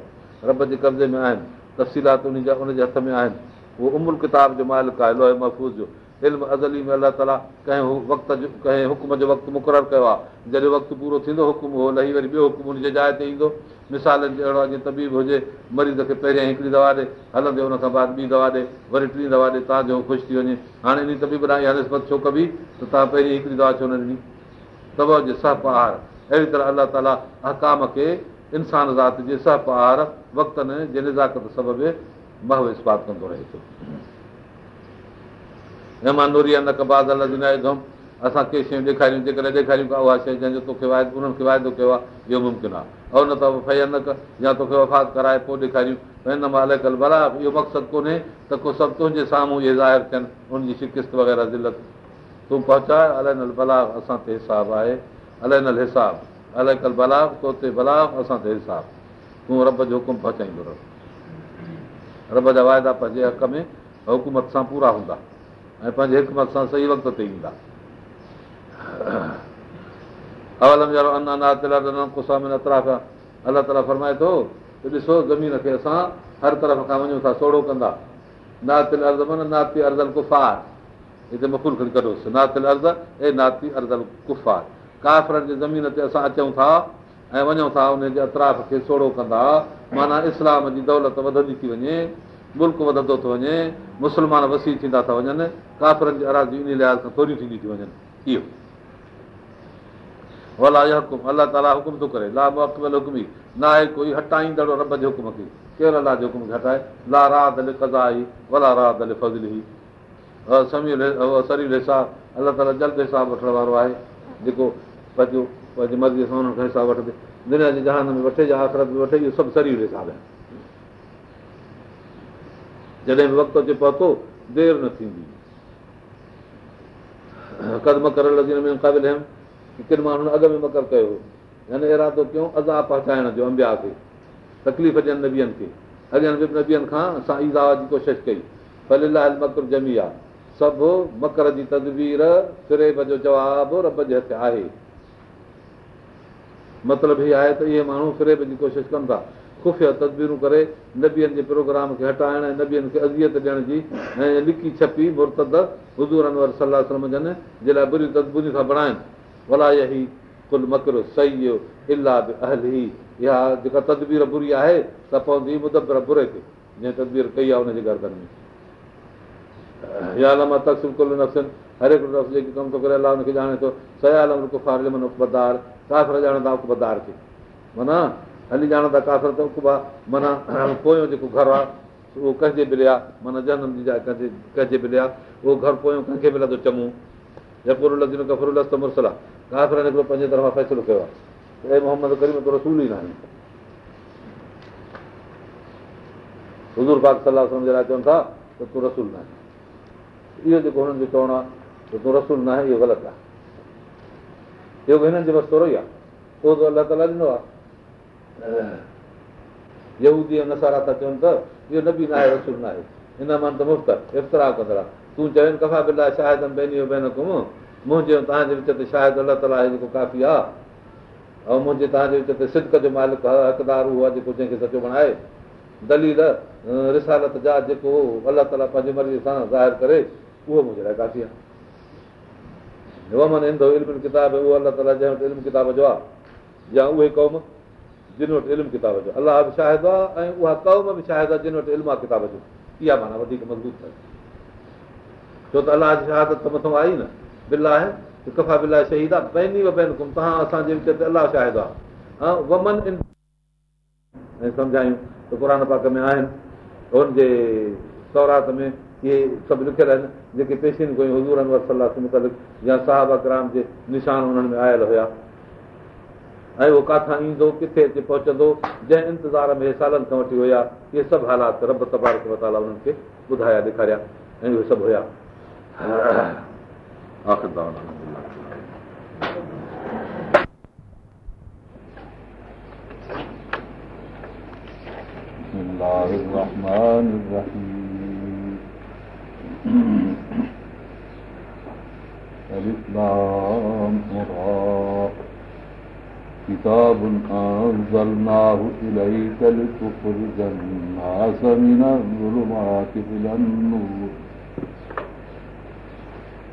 Speaker 1: رب جي قبضي ۾ آهن تفسيلات ان جا ان جي هٿ ۾ آهن. اهو امل ڪتاب جو مالڪ آهي لوهي محفوظ جو. علم ازلي ۾ الله تالا ڪنهن وقت جو ڪنهن حڪم جو وقت مقرر ڪيو آهي. جڏهن وقت پورو ٿيندو حڪم اهو لهي وري ٻيو حڪم هن جي جاءِ تي ايندو مثالن اهڙو آهي جيئن طبيب هجي مريض کي پهريان هڪڙي دوا ڏي هلندي هن کان بعد ٻي دوا ڏي وري ٽين دوا ڏي توهان جو خوش ٿي وڃي. هاڻي ان طبيب ڏانهن اها نسبت ڇو ڪبي؟ ته توهان پهرين هڪڙي دوا ڇو نه ڏني؟ دوا جي سه پهاڙ اهڙي طرح الله تالا هڪام کي انسان ذات جي سه پهاڙ وقتن جي نزاڪت سبب اسپات ڪندو رهي ٿو. مهمان نوري نه ڪباد الڳ اسان ڪي شيون ڏيکاريون جيڪڏهن ڏيکاريون ڪا اها شيءِ جنهن جو توکي واعدو انهن کي واعدو ڪيو آهي اهو ممڪن آهي. ۽ نه ته في نه ڪ يا توکي وفات ڪرائي پوءِ ڏيکاريون هن مان الڳ ڪل ڀلا اهو مقصد ڪونهي ته ڪو سڀ تنهنجي سامهون اهي ظاهر ٿين ان جي شڪست وغيره دلت تون پهچائي الائي نل بلاگ اسان تي حساب آهي. الائي نل حساب الائي ڪل تو تي بلاگ اسان تي حساب. تون رب جو حڪم پهچائيندو رهه. رب جا وائدا پنهنجي حق ۾ حڪومت سان پورا هوندا ۽ پنهنجي حڪمت سان صحيح وقت تي ايندا الله تالا فرمائي ٿو ته ڏسو زمين کي اسان هر طرف کان وڃون ٿا سوڙو ڪندا ناتل عرض من ناتي ارزل ڪفار هتي کڻي ڪڍوس ناتل عرض ۽ ناتي ارزل ڪفار ڪافرن جي زمين تي اسان اچون ٿا ۽ وڃون ٿا ان جي اطراف کي سوڙو ڪندا معنيٰ اسلام جي دولت وڌندي ٿي وڃي ملڪ وڌندو ٿو وڃي مسلمان وسي ٿيندا ٿا وڃن ڪافرن جي ارازي ان لحاظ کان ٿوريون ٿيندي ٿي وڃن اهو الله تالا حڪم ٿو ڪري. هٽائيندڙ ڪير الله ال ال تالا جلد حساب وٺڻ وارو آهي. جيڪو پنهنجو پنهنجي مرضيءَ سان حساب جي جهان ۾ وٺي يا آخرت ۾ وٺي سڀ آهي. جڏهن به وقت اچي پهتو دير نه ٿيندي. قدم ڪرڻ لڳي ۾ قابل ڪن ماڻهن اڳ ۾ مڪر ڪيو هو. يعني ارادو ڪيون ازا پهچائڻ جو امبيا کي تڪليف ڏين نبين کي. اڳين به نبين کان اسان ايزا جي ڪوشش ڪئي. ڀلي لال مڪر ڄمي آهي سڀ مڪر جي تدبير فريب جو جواب رب جي هٿ آهي. مطلب هيءَ آهي ته اهي ماڻهو فريب جي ڪوشش ڪن ٿا. خفيه تدبيرون ڪري نبين جي پروگرام کي هٽائڻ ۽ نبين کي اذيت ڏيڻ جي ۽ لڪي ڇپي مرتد حضور انور صلاح سمجهن جي لاءِ بري تدبير ٿا بڻائن ڀلا ڪل مڪر صحيح الاهه به اهل اها جيڪا تدبير بري آهي ته پوندي مدبر بري تي جيئن تدبير ڪئي آهي هن جي گردن ۾. هر هڪ نفس جيڪي ڪم ٿو ڪري الله هن کي ڄاڻي ٿو سيالم اڪبدار ڪافر ڄاڻندا اڪبدار کي. معنيٰ هلي ڄاڻندا ڪافر ته اڪبا معنيٰ پويون جيڪو گهر آهي اهو ڪنهن جي ملي آهي معنيٰ جنم جي ڪنهن جي ڪنهن جي ملي آهي اهو گهر پويون ڪنهن کي ملندو هڪڙو پنهنجي طرفان فيصلو ڪيو آهي محمد ڪريم ته رسول ئي نه آهي حضور پاڪ صلاح سمجهه لاءِ چون ٿا ته تون رسول نه آهي اهو جيڪو هنن جو چوڻو آهي ته تون رسول نه آهي اهو غلط آهي اهو به هنن جي بس ٿورو ئي آهي پوءِ ته الله تالا ڏنو آهي يودي نسارا ٿا چون ته اهو نه به نه آهي رسول نه آهي هن مان ته مفت افترا ڪندڙ آهي تون چون ڪفا بلا شايد شايد منهنجي توهان جي وچ تي شايد الله تالا جيڪو ڪافي آهي. ۽ منهنجي توهان جي وچ تي سدڪ جو مالڪ حقدار اهو آهي جيڪو جنهن کي سچو بڻائي. دليل رسالت جا جيڪو الله تالا پنهنجي مرضي سان ظاهر ڪري اهو منهنجي لاءِ ڪافي آهي. ايندو علم ڪتاب اهو الله تالا جنهن وٽ علم ڪتاب جو آهي يا اهي قوم جن وٽ علم ڪتاب جو الله به شاهد آهي ۽ اها قوم به شاهد آهي جن وٽ علم آهي ڪتاب جو. اها معنيٰ وڌيڪ مضبوط ڇو ته الله جي شهادت ته مٿان آئي نه. بل آهي ڪفا بل آهي. شهيد آهي توهان اسان جي وچ تي الله شاهد آهي. ومن ۽ سمجهايون ته قر پاڪ ۾ آهن هن جي سورات ۾ اهي سڀ لکيل آهن جيڪي پيشن ڪيون حضور انور صلاح متالق يا صاحب اڪرام جي نشان هنن ۾ آيل هئا. ۽ اهو ڪاٿان ايندو ڪٿي اچي پهچندو جنهن انتظار ۾ سالن کان وٺي هئا اهي سڀ حالات رب تبارڪ متالا انهن کي ٻڌايا ڏيکاريا ۽ اهي سڀ هئا آخر دعوانا. بسم الله الرحمن الرحيم. الإسلام مرا كتاب أنزلناه إليك لتخرج الناس من الظلمات إلى النور.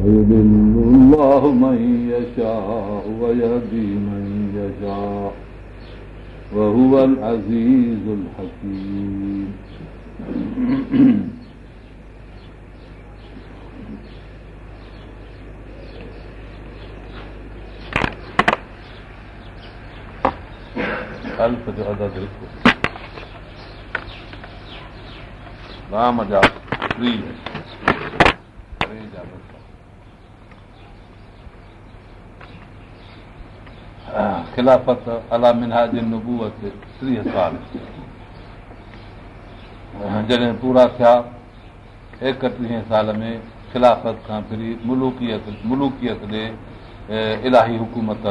Speaker 1: ويضل الله من يشاء ويهدي من يشاء وهو العزيز الحكيم. ألف بعدد الكتب لا مجال فريد. فريد يا بطل خلافت الا منهاج نبوئت ٽيهه سال جڏهن پورا ٿيا ايڪٽيهه سال ۾ خلافت کان ڦري ملوڪيت ملوڪيت ڏي الاهي حڪومت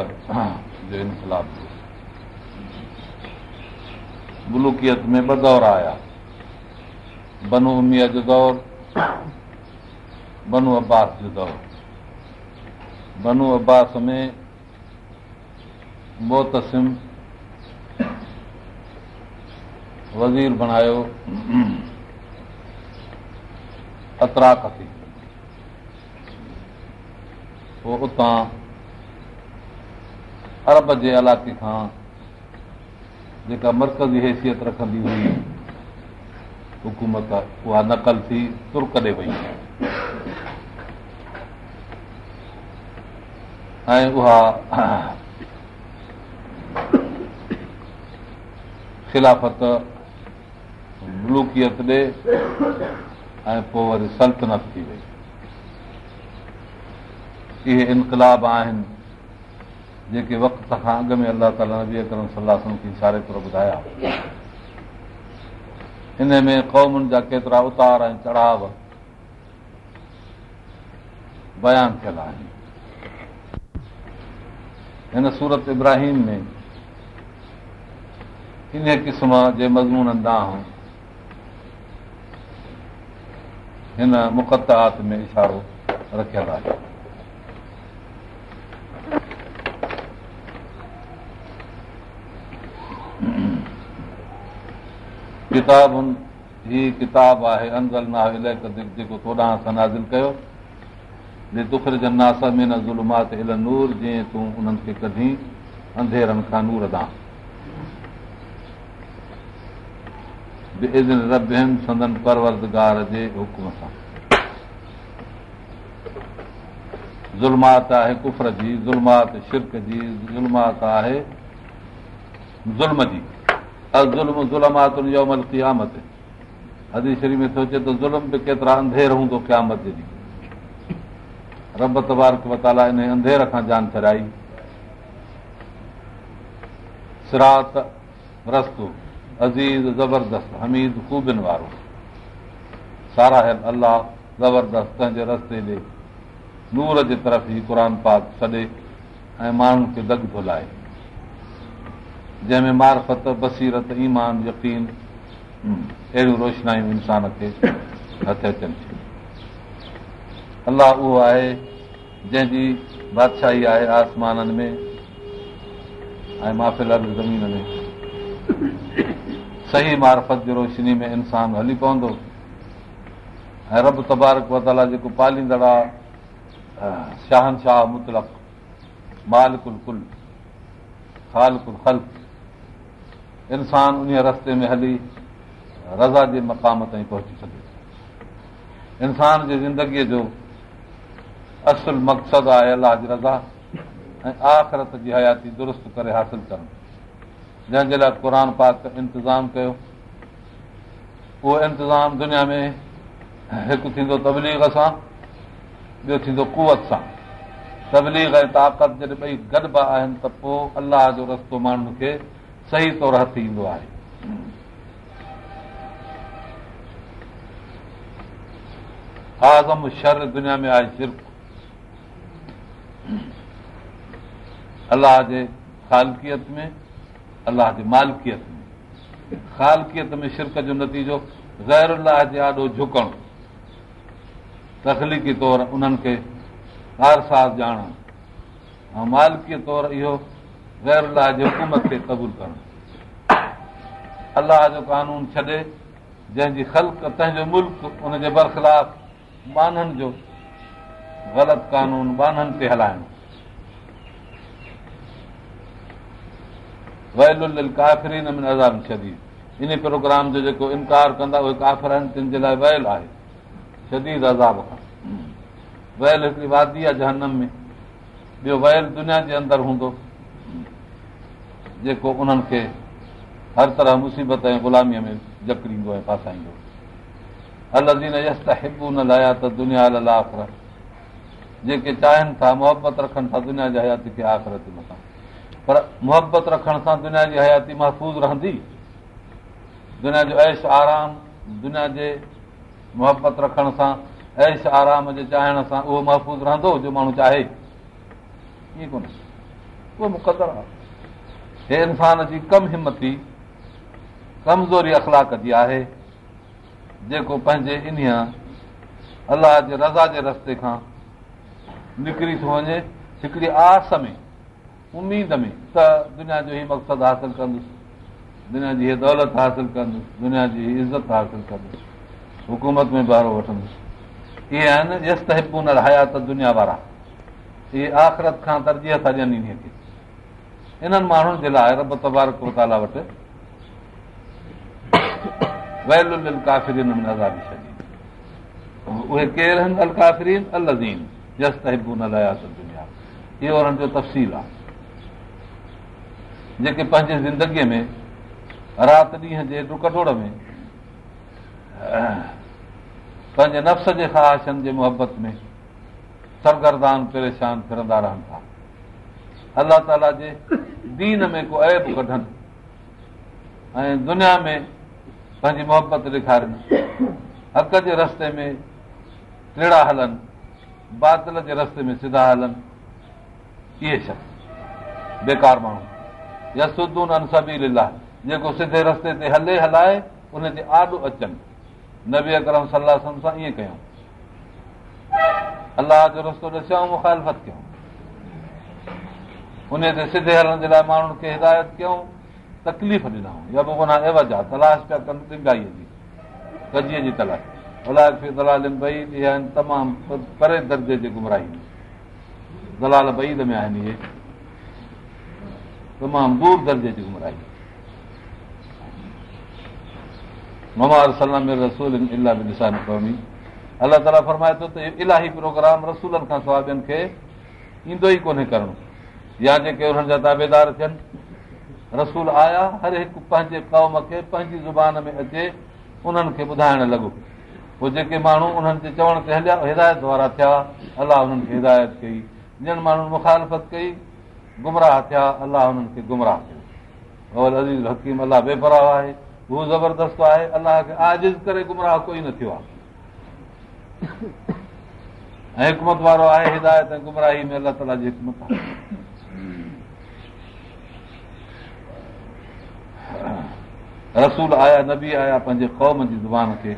Speaker 1: جو انڪلاب ٿيو ملوڪيت ۾ ٻه دور آيا بنو اميا جو دور بنو عباس جو دور بنو عباس ۾ موتسم وزير بڻايو اتراڪ ٿي پوءِ اتان ارب جي علائقي کان جيڪا مرڪزي حيثيت رکندي هئي حڪومت اها نقل ٿي ترڪ ڏي وئي. ۽ اها خلافت ملوڪيت ڏي ۽ پوءِ وري سلطنت ٿي وئي اهي انڪلاب آهن جيڪي وقت کان اڳ ۾ الله تالا نبي اڪرم صلاح طور ٻڌايا هن ۾ قومن جا ڪيترا اتار ۽ چڙهاءُ بيان ٿيل آهن هن سورت ابراهيم ۾ ان قسم جي مضمون ڏانهن هن مقتات ۾ اشارو رکيل آهي. ڪتابن هي ڪتاب آهي اندل نه جيڪو توڏان سان نازل ڪيو. دکر جناس ۾ ظلمات ال نور جيئن تون انهن کي ڪڍي انڌيرن کان نور حڪم سان ظلمات آهي ڪفر جي ظلمات شرڪ جي ظلمات آهي ظلم جي ظلم ظلمات يومل قيامت هدي شري ۾ سوچي ته ظلم به ڪيترا انڌير هوندو قيامت جي رب تبارڪ ان انڌير کان جان ڇڏائي صراط رستو عزيز زبردست حميد خوبن وارو ساراهيل الله زبردست تنهن جي رستي ڏي نور جي طرف ئي قر پاڪ ڇڏي ۽ ماڻهن کي دگ لاهي جنهن ۾ معرفت بسيرت ايمان يقين اهڙيون روشنايون انسان کي هٿ اچن ٿيون الله اهو آهي جنهن جي بادشاهي آهي آسمانن ۾۽ مافل زمين ۾ صحيح معرفت جي روشني ۾ انسان هلي پوندو. ۽ رب تبارڪ وتالا جيڪو پاليندڙ آهي شاهنشاهه متلڪ مالڪل ڪل خالڪل خلق. انسان ان رستي ۾ هلي رضا جي مقام تائين پهچي سگهي. انسان جي زندگيءَ جو اصل مقصد آهي الله جي رضا ۽ آخرت جي حياتي درست ڪري حاصل ڪرڻ جنهن جي لاءِ قر پاڪ انتظام ڪيو اهو انتظام دنيا ۾ هڪ ٿيندو تبليگ سان ٻيو ٿيندو ڪوت سان تبليگ ۽ طاقت جڏهن ٻئي گڏبا آهن ته پوءِ الله جو رستو ماڻهن کي صحيح طور هٿ ايندو آهي. اعظم شر دنيا ۾ آهي شرڪ الله جي خالڪيت ۾ الله جي مالڪيت ۾. خالڪيت ۾ شرڪ جو نتيجو غير الله جي آڏو جهڪڻ. تکليقي طور انهن کي هار ڄاڻڻ. ۽ مالڪيءَ طور اهو غير جي حڪومت کي قبول ڪرڻ. الله جو قانون ڇڏي جنهن جي خلق تنهن جو ملڪ ان جي برخلاف بانن جو غلط قانون بانن تي هلائڻ ان پروگرام جو جيڪو انڪار ڪندا اهي ڪافر آهن تن جي لاءِ ويل آهي شديد عذاب کان ويل هڪڙي وادي آهي جهنم ۾ ٻيو ويل دنيا جي اندر هوندو جيڪو انهن کي هر طرح مصيبت ۽ غلاميءَ ۾ جڪڙيندو ۽ فاسائيندو الزين يست هبو نه لايا ته دنيا لاکر جيڪي چاهين ٿا محبت رکن ٿا دنيا جي حياتي کي آخرت مٿان پر محبت رکڻ سان دنيا جي حياتي محفوظ رهندي. دنيا جو ايش آرام دنيا جي محبت رکڻ سان ايش آرام جي چاهڻ سان اهو محفوظ رهندو جو ماڻهو چاهي. ائين ڪونهي. اهو مقدر آهي. هي انسان جي ڪم همتي ڪمزوري اخلاڪ جي آهي. جيڪو پنهنجي ان الله جي رضا جي رستي کان نڪري ٿو وڃي هڪڙي آس ۾ اميد ۾ ته دنيا جو ئي مقصد حاصل ڪندس. دنيا جي دولت حاصل ڪندس دنيا جي عزت حاصل ڪندس. حڪومت ۾ ڀارو وٺندس. اهي آهن يس ته هڪ نه حيات دنيا وارا. اهي آخرت کان ترجيح ٿا ڏين ان کي. انهن ماڻهن جي لاءِ رب تبارڪ تالا وٽ ڪافرين ۾ نزاري ڇڏي اهي ڪير آهن ال ڪافرين الزين يس ته هبو نه حيات دنيا. اهو انهن جو تفصيل آهي جيڪي پنهنجي زندگيءَ ۾ رات ڏينهن جي ڊڪڊوڙ ۾ پنهنجي نفس جي خواهشن جي محبت ۾ سرگردان پريشان ڦرندا رهن ٿا. الله تالا جي دين ۾ ڪو ايب ڪڍن ۽ دنيا ۾ پنهنجي محبت ڏيکارن. حق جي رستي ۾ ٽيڙا هلن بادل جي رستي ۾ سڌا هلن. اهي شخص بيڪار ماڻهو يا سدون انسبي جيڪو سڌي رستي تي هلي هلائي ان تي آڏو اچن نبي اڪرم صلاح سان ائين ڪيون الله جو رستو ڏسون مکالفت ڪيون ان تي سڌي هلڻ جي لاءِ ماڻهن کي هدايت ڪيون تڪليف ڏنئون يا پوءِ معنيٰ ايوج آهي تلاش پيا ڪن ڏنگائيءَ جي ڪجيءَ جي تلاش الله دلال ٻئي اهي آهن تمام پري درجي جي گمراهي دلال ٻئي ۾ آهن اهي تمام دور درجي جي ممار سلام رسول پوندي الله تالا فرمائي ٿو ته الاهي پروگرام رسولن کان سواءِ ٻين کي ايندو ئي ڪونهي ڪرڻ يا جيڪي انهن جا تابيدار ٿين رسول آيا هر هڪ پنهنجي قوم کي پنهنجي زبان ۾ اچي انهن کي ٻڌائڻ لڳو پوءِ جيڪي ماڻهو انهن جي چوڻ تي هليا هدايت وارا ٿيا الله هنن کي هدايت ڪئي ڄڻ ماڻهن مکالفت ڪئي گمراهه ٿيا الله هنن کي گمراهه ڪيو عزيز حڪيم الله بيپراهه آهي هو زبردست آهي الله کي آزز ڪري گمراهه ڪوئي نه ٿيو آهي ۽ حڪمت وارو آهي هدايت ۽ گمراهي ۾ الله تالا جي حڪمت آهي رسول آيا نبي آيا پنهنجي قوم جي زبان کي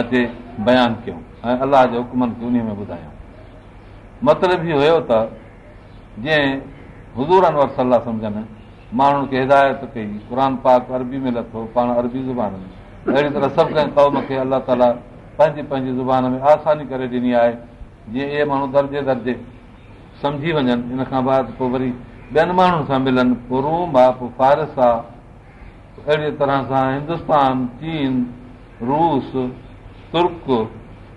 Speaker 1: اچي بيان ڪيون ۽ الله جي حڪمن کي ان ۾ ٻڌايون مطلب اهو هيو ته جيئن حضور انور صلاح سمجهن ماڻهن کي هدايت ڪئي قر پاڪ عربي ۾ لٿو پاڻ عربي زبان ۾. اهڙي طرح سڀ ڪنهن قوم کي الله تالا پنهنجي پنهنجي زبان ۾ آساني ڪري ڏني آهي جيئن اهي ماڻهو درجي درجي سمجهي وڃن. ان کان بعد پوءِ وري ٻين ماڻهن سان ملن پوءِ روم آهي پوءِ فارس آهي. اهڙي طرح سان هندستان چين روس ترڪ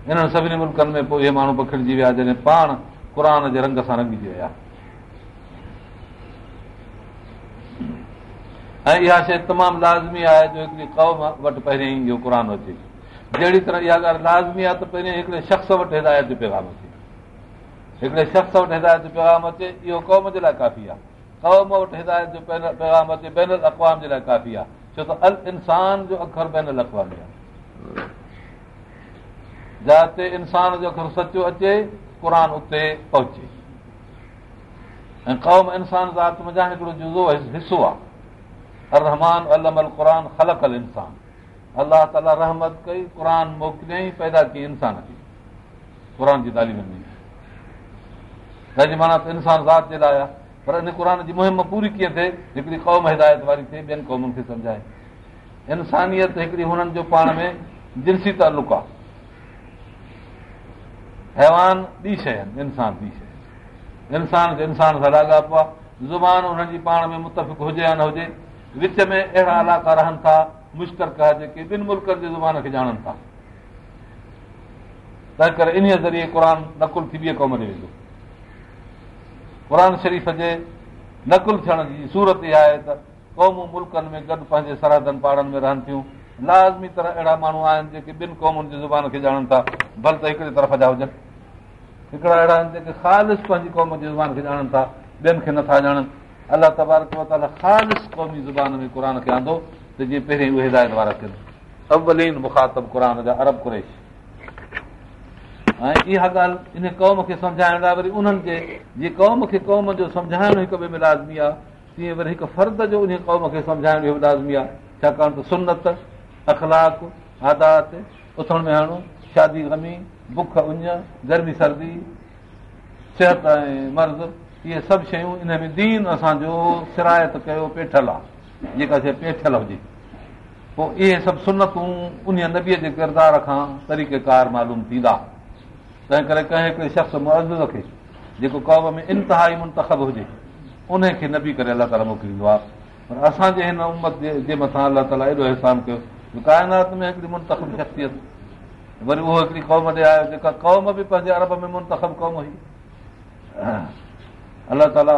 Speaker 1: انهن سڀني ملڪن ۾ پوءِ اهي ماڻهو پکڙجي ويا جڏهن پاڻ قر جي رنگ سان رنگجي ويا ۽ اها شيءِ تمام لازمي آهي جو هڪڙي قوم وٽ پهريون ئي اهو قر اچي جهڙي طرح اها ڳالهه لازمي آهي ته پهريون هڪڙي شخص وٽ هدايت جو پيگام اچي. هڪڙي شخص وٽ هدايت جو پيگام اچي اهو قوم جي لاءِ ڪافي آهي. قوم وٽ هدايت جو پيگام اچي بين اقوام جي لاءِ ڪافي آهي. ڇو ته ال انسان جو اکر بين اقوامي آهي. جتي انسان جو اکر سچو اچي قر اتي پهچي. ۽ قوم انسان ذات مزا هڪڙو جزو حصو آهي رحمان الم ال قر خلق ال انسان الله تالا رحمت ڪئي قر موڪليئين پيدا ڪئي انسان جي معنيٰ ته انسان ذات جي لاءِ آهي پر ان قر جي مهم پوري ڪيئن ٿئي هڪڙي قوم هدايت واري ٿئي ٻين قومن کي سمجهائي انسانيت هڪڙي هنن جو پاڻ ۾ جنسي تعلق آهي حيوان ٻي شيءِ آهن انسان ٻي شيءِ انسان سان لاڳاپو آهي زبان هنن جي پاڻ ۾ متفق هجي يا نه هجي وچ ۾ اهڙا علائقا رهن ٿا مشترڪ آهي جيڪي ٻن ملڪن جي زبان کي ڄاڻن ٿا. تنهن ڪري ان ذريعي قر نقل ٿي ٻئي قوم ڏي ويندو. قر شريف جي نقل ٿيڻ جي سورت اها آهي ته قومون ملڪن ۾ گڏ پنهنجي سرحدن پهاڙن ۾ رهن ٿيون. لازمي طرح اهڙا ماڻهو آهن جيڪي ٻن قومن جي زبان کي ڄاڻن ٿا ته هڪڙي طرف جا هجن. هڪڙا اهڙا آهن جيڪي خالص پنهنجي قوم جي زبان کي ڄاڻن ٿا ٻين کي نٿا ڄاڻن الله تبارڪ خالص قومي زبان ۾ قر کي آندو ته جيئن پهرين اهي هدايت وارا ٿين اولين مکاتب قر جا ارب ڪريش ۽ اها ڳالهه ان قوم کي سمجهائڻ لاءِ وري انهن جي جيئن قوم کي قوم جو سمجهائڻ هڪ ٻئي ۾ لازمي آهي تيئن وري هڪ فرد جو ان قوم کي سمجهائڻ اهو لازمي آهي ڇاڪاڻ ته سنت اخلاڪ آدات اٿڻ ويهڻو شادي گمي بک اڃ گرمي سردي صحت ۽ مرض اهي سڀ شيون ان ۾ دين اسان جو سرايت ڪيو پيٺل آهي جيڪا شيءِ پيٺيل هجي. پوءِ اهي سڀ سنتون ان نبيءَ جي ڪردار کان طريقيڪار معلوم ٿيندا. تنهن ڪري ڪنهن هڪڙي شخص مئز کي جيڪو ڪوم ۾ انتهائي منتکب هجي ان کي نبي ڪري الله تالا موڪليندو آهي پر اسان جي هن امت جي مٿان الله تالا ايڏو احسان ڪيو ڪائنات ۾ هڪڙي منتکب شخصيت. وري اهو هڪڙي قوم ڏي آيو جيڪا قوم به پنهنجي ارب ۾ منتکب قوم هئي الله تالا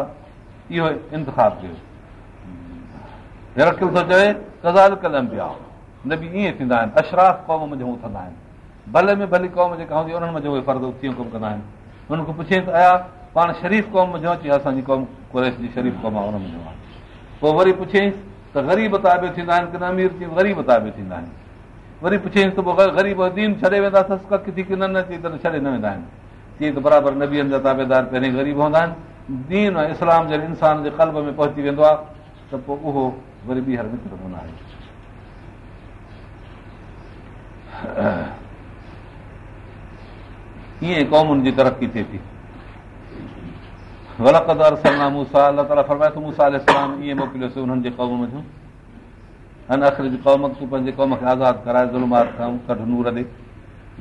Speaker 1: اهو انتکاب ڪيو رکيو ٿو چئي ڪزال قلم پيا نه به ائين ٿيندا آهن اشراف قوم آهن ڀلي ۾ ڀلي قوم جيڪا هوندي انهن آهن هن کي پڇي ته آيا پاڻ شريف قوم جو اسان جي قوم ڪريش جي شريف قوم آهي هن آهي پوءِ وري پڇيس ته غريب تابيو ٿيندا آهن ڪه نه امير ٿي؟ غريب تابيو ٿيندا آهن وري پڇيس ته پوءِ غريب دين ڇڏي ويندا اٿس ڪک ٿي ڪه نه چئي ته ڇڏي نه ويندا آهن چئي ته برابر نبيئن جا تابيدار پهرين غريب هوندا آهن دين ۽ اسلام جڏهن انسان جي ڪلب ۾ پهچي ويندو آهي ته پوءِ اهو وري ٻيهر نڪرندو ڪونه آهي ائين قومن جي ترقي ٿئي ٿي موسيٰ الله تالا فرمائي ٿو موسيٰ ائين موڪليوسين انهن جي قوم جون ان اکر جي قوم تون پنهنجي قوم کي آزاد ڪرائي ظلمات کان ڪڍ نور ڏي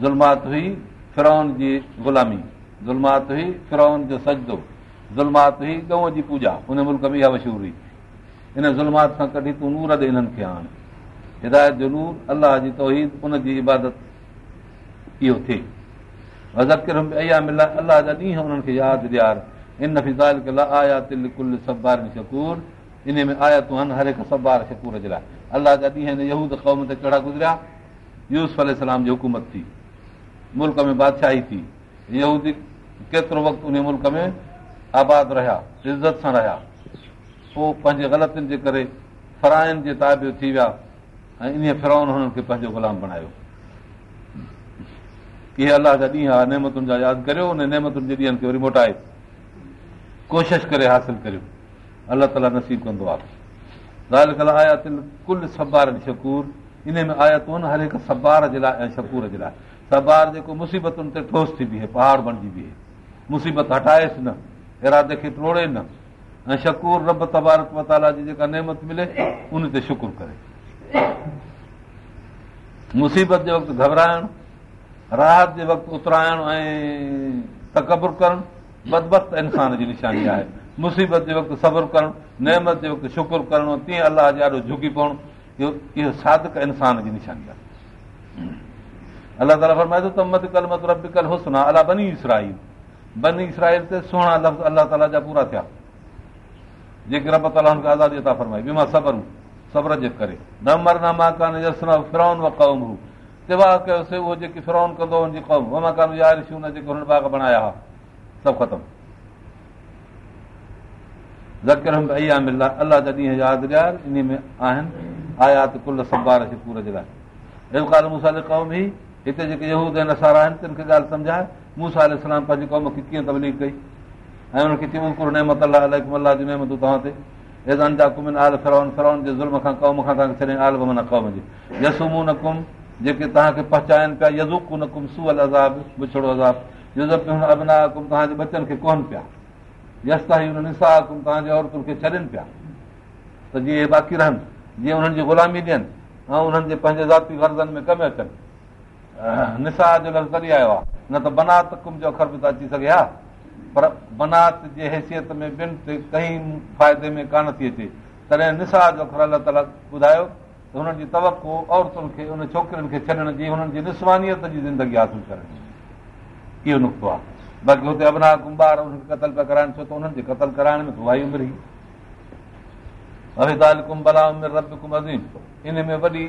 Speaker 1: ظلمات هئي فرون جي غلامي ظلمات هئي فرون جو سجدو ظلمات هئي گئون جي پوڄا ان ملڪ ۾ اها مشهور هئي. ان ظلمات کان ڪڍي تون نور ڏي هنن کي آڻ. هدايت جو نور الله جي توحيد ان جي عبادت اهو ٿئي. ايا ملا الله جا ڏينهن انهن کي ياد ڏيار. ان آيا تل ڪل سبار شڪور. ان ۾ آيا تون هر هڪ سبار شڪور جي لاءِ. الله جا ڏينهن يهود قوم تي ڪهڙا گذريا. يوز الارم جي حڪومت ٿي. ملڪ ۾ بادشاهي ٿي. يهودي ڪيترو وقت ان ملڪ ۾ آباد رهيا عزت سان رهيا. پوءِ پنهنجي غلطين جي ڪري فرائن جي تابيو ٿي ويا ۽ ان فرون هنن کي پنهنجو غلام بڻايو. اهي الله جا ڏينهن نيمتن جا ياد ڪريو ان نيمتن جي ڏينهن کي وري موٽائي ڪوشش ڪري حاصل ڪريو. الله تالا نصيب ڪندو آهي. آيا ڪل سبار شڪور. ان ۾ آيا تون هر هڪ سبار جي لاءِ ۽ شڪور جي لاءِ. سبار جيڪو مصيبتن تي ٺوس ٿي بيهي پهاڙ بڻجي بيهي. مصيبت هٽائيس نه ارادي کي ٽوڙي نه. ۽ شڪور رب تبارڪ متالا جي جيڪا نيمت ملي ان تي شڪر ڪري. مصيبت جي وقت گهٻرائڻ راحت جي وقت اترائڻ ۽ تڪبر ڪرڻ بدبست انسان جي نشاني آهي. مصيبت جي وقت صبر ڪرڻ نيمت جي وقت شڪر ڪرڻ تيئن الله جي ڏاڍو جهڪي پوڻ اهو اهو سادڪ انسان جي نشاني آهي. الله تالا فرمائي ٿو ته مت ڪل مت رب ڪل هسن آهي الله بني اسرائيل بني اسرائيل تي سهڻا لفظ الله تالا جا پورا ٿيا. جيڪي رب تالا هن کي آزادي ٿا فرمائي بيما صبر صبر جي ڪري. نه مر نه مان ڪانه يسنا فرون و قوم هو. تواهه ڪيوسين اهو جيڪي فرون ڪندو هن جي قوم. وما ڪانه يارشون نه جيڪي هن باغ بڻايا هئا. سڀ ختم. ذڪر ايا ملا الله جا ڏينهن ياد ڏيار ان ۾ آهن. آيات ڪل سبار شڪور جي لاءِ. موسيٰ قوم ئي هتي جيڪي يهود ۽ نسارا آهن تن کي ڳالهه سمجهائي موسيٰ اسلام پنهنجي قوم کي ڪيئن تبليگ ڪئي؟ ۽ هن کي چئي نيمت الله الله جي نيمتون توهان تي. ايزان جا ڪمن آل فرون فرون جي ظلم کان قوم کان توهان کي ڇڏي آل بمن قوم جي. يسمو نه ڪم جيڪي توهان کي پهچائين پيا يزڪو نه ڪم سئل عذاب. بڇڙو ڪم توهان جي بچن کي ڪونه پيا. يستا هن نسا ڪم توهان جي عورتن کي ڇڏن پيا. ته جيئن باقي رهن جيئن هنن جي غلامي ڏين ۽ انهن جي پنهنجي ذاتي گرزن ۾ ڪم اچن نسا جو لفظ تڏهن آيو آهي. نه ته بنات ڪم جو اکر به ته اچي سگهي ها. پر بنات جي حيثيت ۾ ٻن تي ڪنهن فائدي ۾ ڪانه ٿي اچي. تڏهن نسا جو اکر الله تالا ٻڌايو ته هنن جي توڪو عورتن کي ان ڇوڪرين کي ڇڏڻ جي هنن جي نسوانيت جي زندگي حاصل ڪرڻي اهو نقطو آهي. باقي هتي ابنا ٻار هن کي قتل پيا ڪرائين ڇو ته هنن جي قتل ڪرائڻ ۾ وائي عمر عظيم. ان ۾ وڏي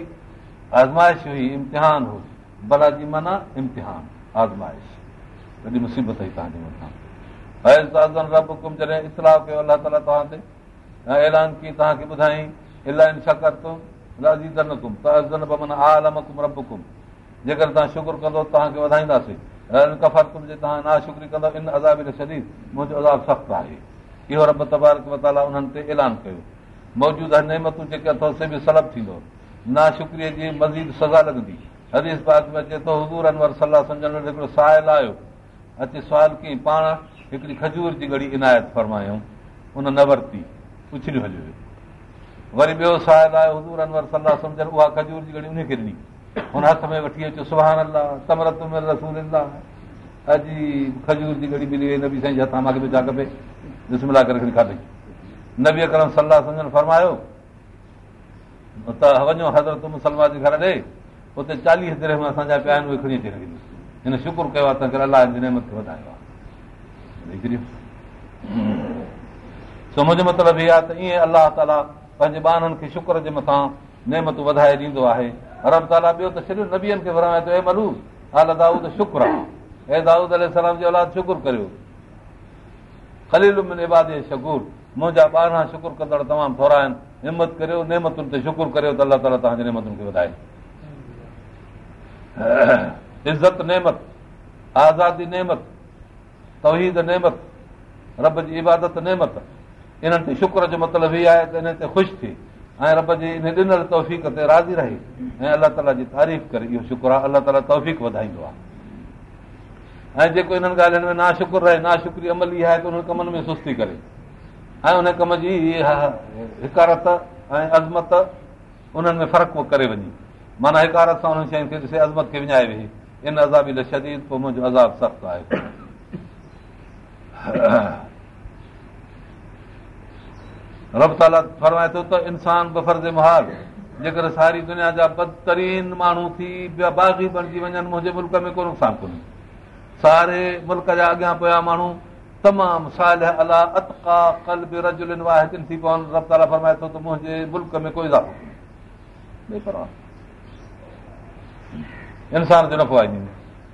Speaker 1: آزمائش هئي امتحان هو بلا جي معنيٰ امتحان آزمائش وڏي مصيبت هئي توهان جي مٿان رب جڏهن اطلاع ڪيو الله تالا توهان تي ۽ اعلان ڪئي توهان کي ٻڌائي الاهي جيڪر توهان شڪر ڪندو توهان کي وڌائينداسين ڪفر تم جي توهان نا شڪري ڪندو ان عذاب شرير منهنجو عذاب سخت آهي اهو رب تبارڪ متالا انهن تي اعلان ڪيو موجود نيمتون جيڪي اٿو سي به سلب ٿيندو نا شڪريه جي مزيد سزا لڳندي حديث پاڪ ۾ اچي ٿو حضور انور صلاح سمجهڻ ساحل آيو. اچي سوال ڪئي پاڻ هڪڙي کجور جي گهڙي عنايت فرمايون ان نه ورتي اڇليون هليو وري ٻيو ساحل آيو حضور انور صلاح سمجهن اها کجور جي گهڙي ان کي ڏني. هن هٿ ۾ وٺي اچو سڀاڻي الله اڄ کجور جي گهڙي ملي وئي نه به سائين به ڇا کپي بسملا ڪري کاڌئي. نبي ڪرم صلاح سمجهن فرمايو ته وڃو حضرت مسلمان جي گهر ڏي هتي چاليهه در ۾ اسان جا پيا آهن اهي کڻي اچي رکي هن شڪر ڪيو آهي ته الله جي نيمت کي وڌايو آهي. سو منهنجو مطلب اهو آهي ته ائين الله تالا پنهنجي ٻارن کي شڪر جي مٿان نيمت وڌائي ڏيندو آهي. رب تالا ٻيو ته ڇڏيو نبين کي ورائي ٿو ملو حال دائو ته شڪر آهي ۽ دائود سلام جي اولاد شڪر ڪريو. خليل من اباد شڪور منهنجا ٻارهن شڪر ڪندڙ تمام ٿورا آهن. همت ڪريو نيمتن تي شڪر ڪريو ته الله تالا توهان جي نيمتن کي وڌائي عزت نيمت آزادي نيمت توحيد نيمت رب جي عبادت نيمت. انهن تي شڪر جو مطلب اهو آهي ته ان تي خوش ٿئي ۽ رب جي ان ڏنل توف تي راضي رهي. ۽ الله تالا جي تعريف ڪري. اهو شڪر آهي الله تالا توف وڌائيندو آهي. ۽ جيڪو انهن ڳالهين ۾ ناشڪر رهي ناشڪري عمل اها آهي ته انهن ڪمن ۾ سستي ڪري. ۽ ان ڪم جي هڪارت ۽ عظمت انهن ۾ فرق ڪري وڃي معنيٰ هڪارت سان انهن شين کي ڏسي عظمت کي وڃائي ويهي. ان عذاب شديد پوءِ منهنجو عذاب سخت آهي. رب تالا فرمائي ٿو ته انسان بفر مهال جيڪر ساري دنيا جا بدترين ماڻهو ٿي ٻيا باغي بڻجي وڃن منهنجي ملڪ ۾ ڪو نقصان ڪونهي. ساري ملڪ جا اڳيان پيا ماڻهو تمام سال الا اتڪا ڪل به رجلن واهدن ٿي پون. رب تالا فرمائي ٿو ته منهنجي ملڪ ۾ ڪوئي اضافو ڪونهي انسان جو نفعو آهي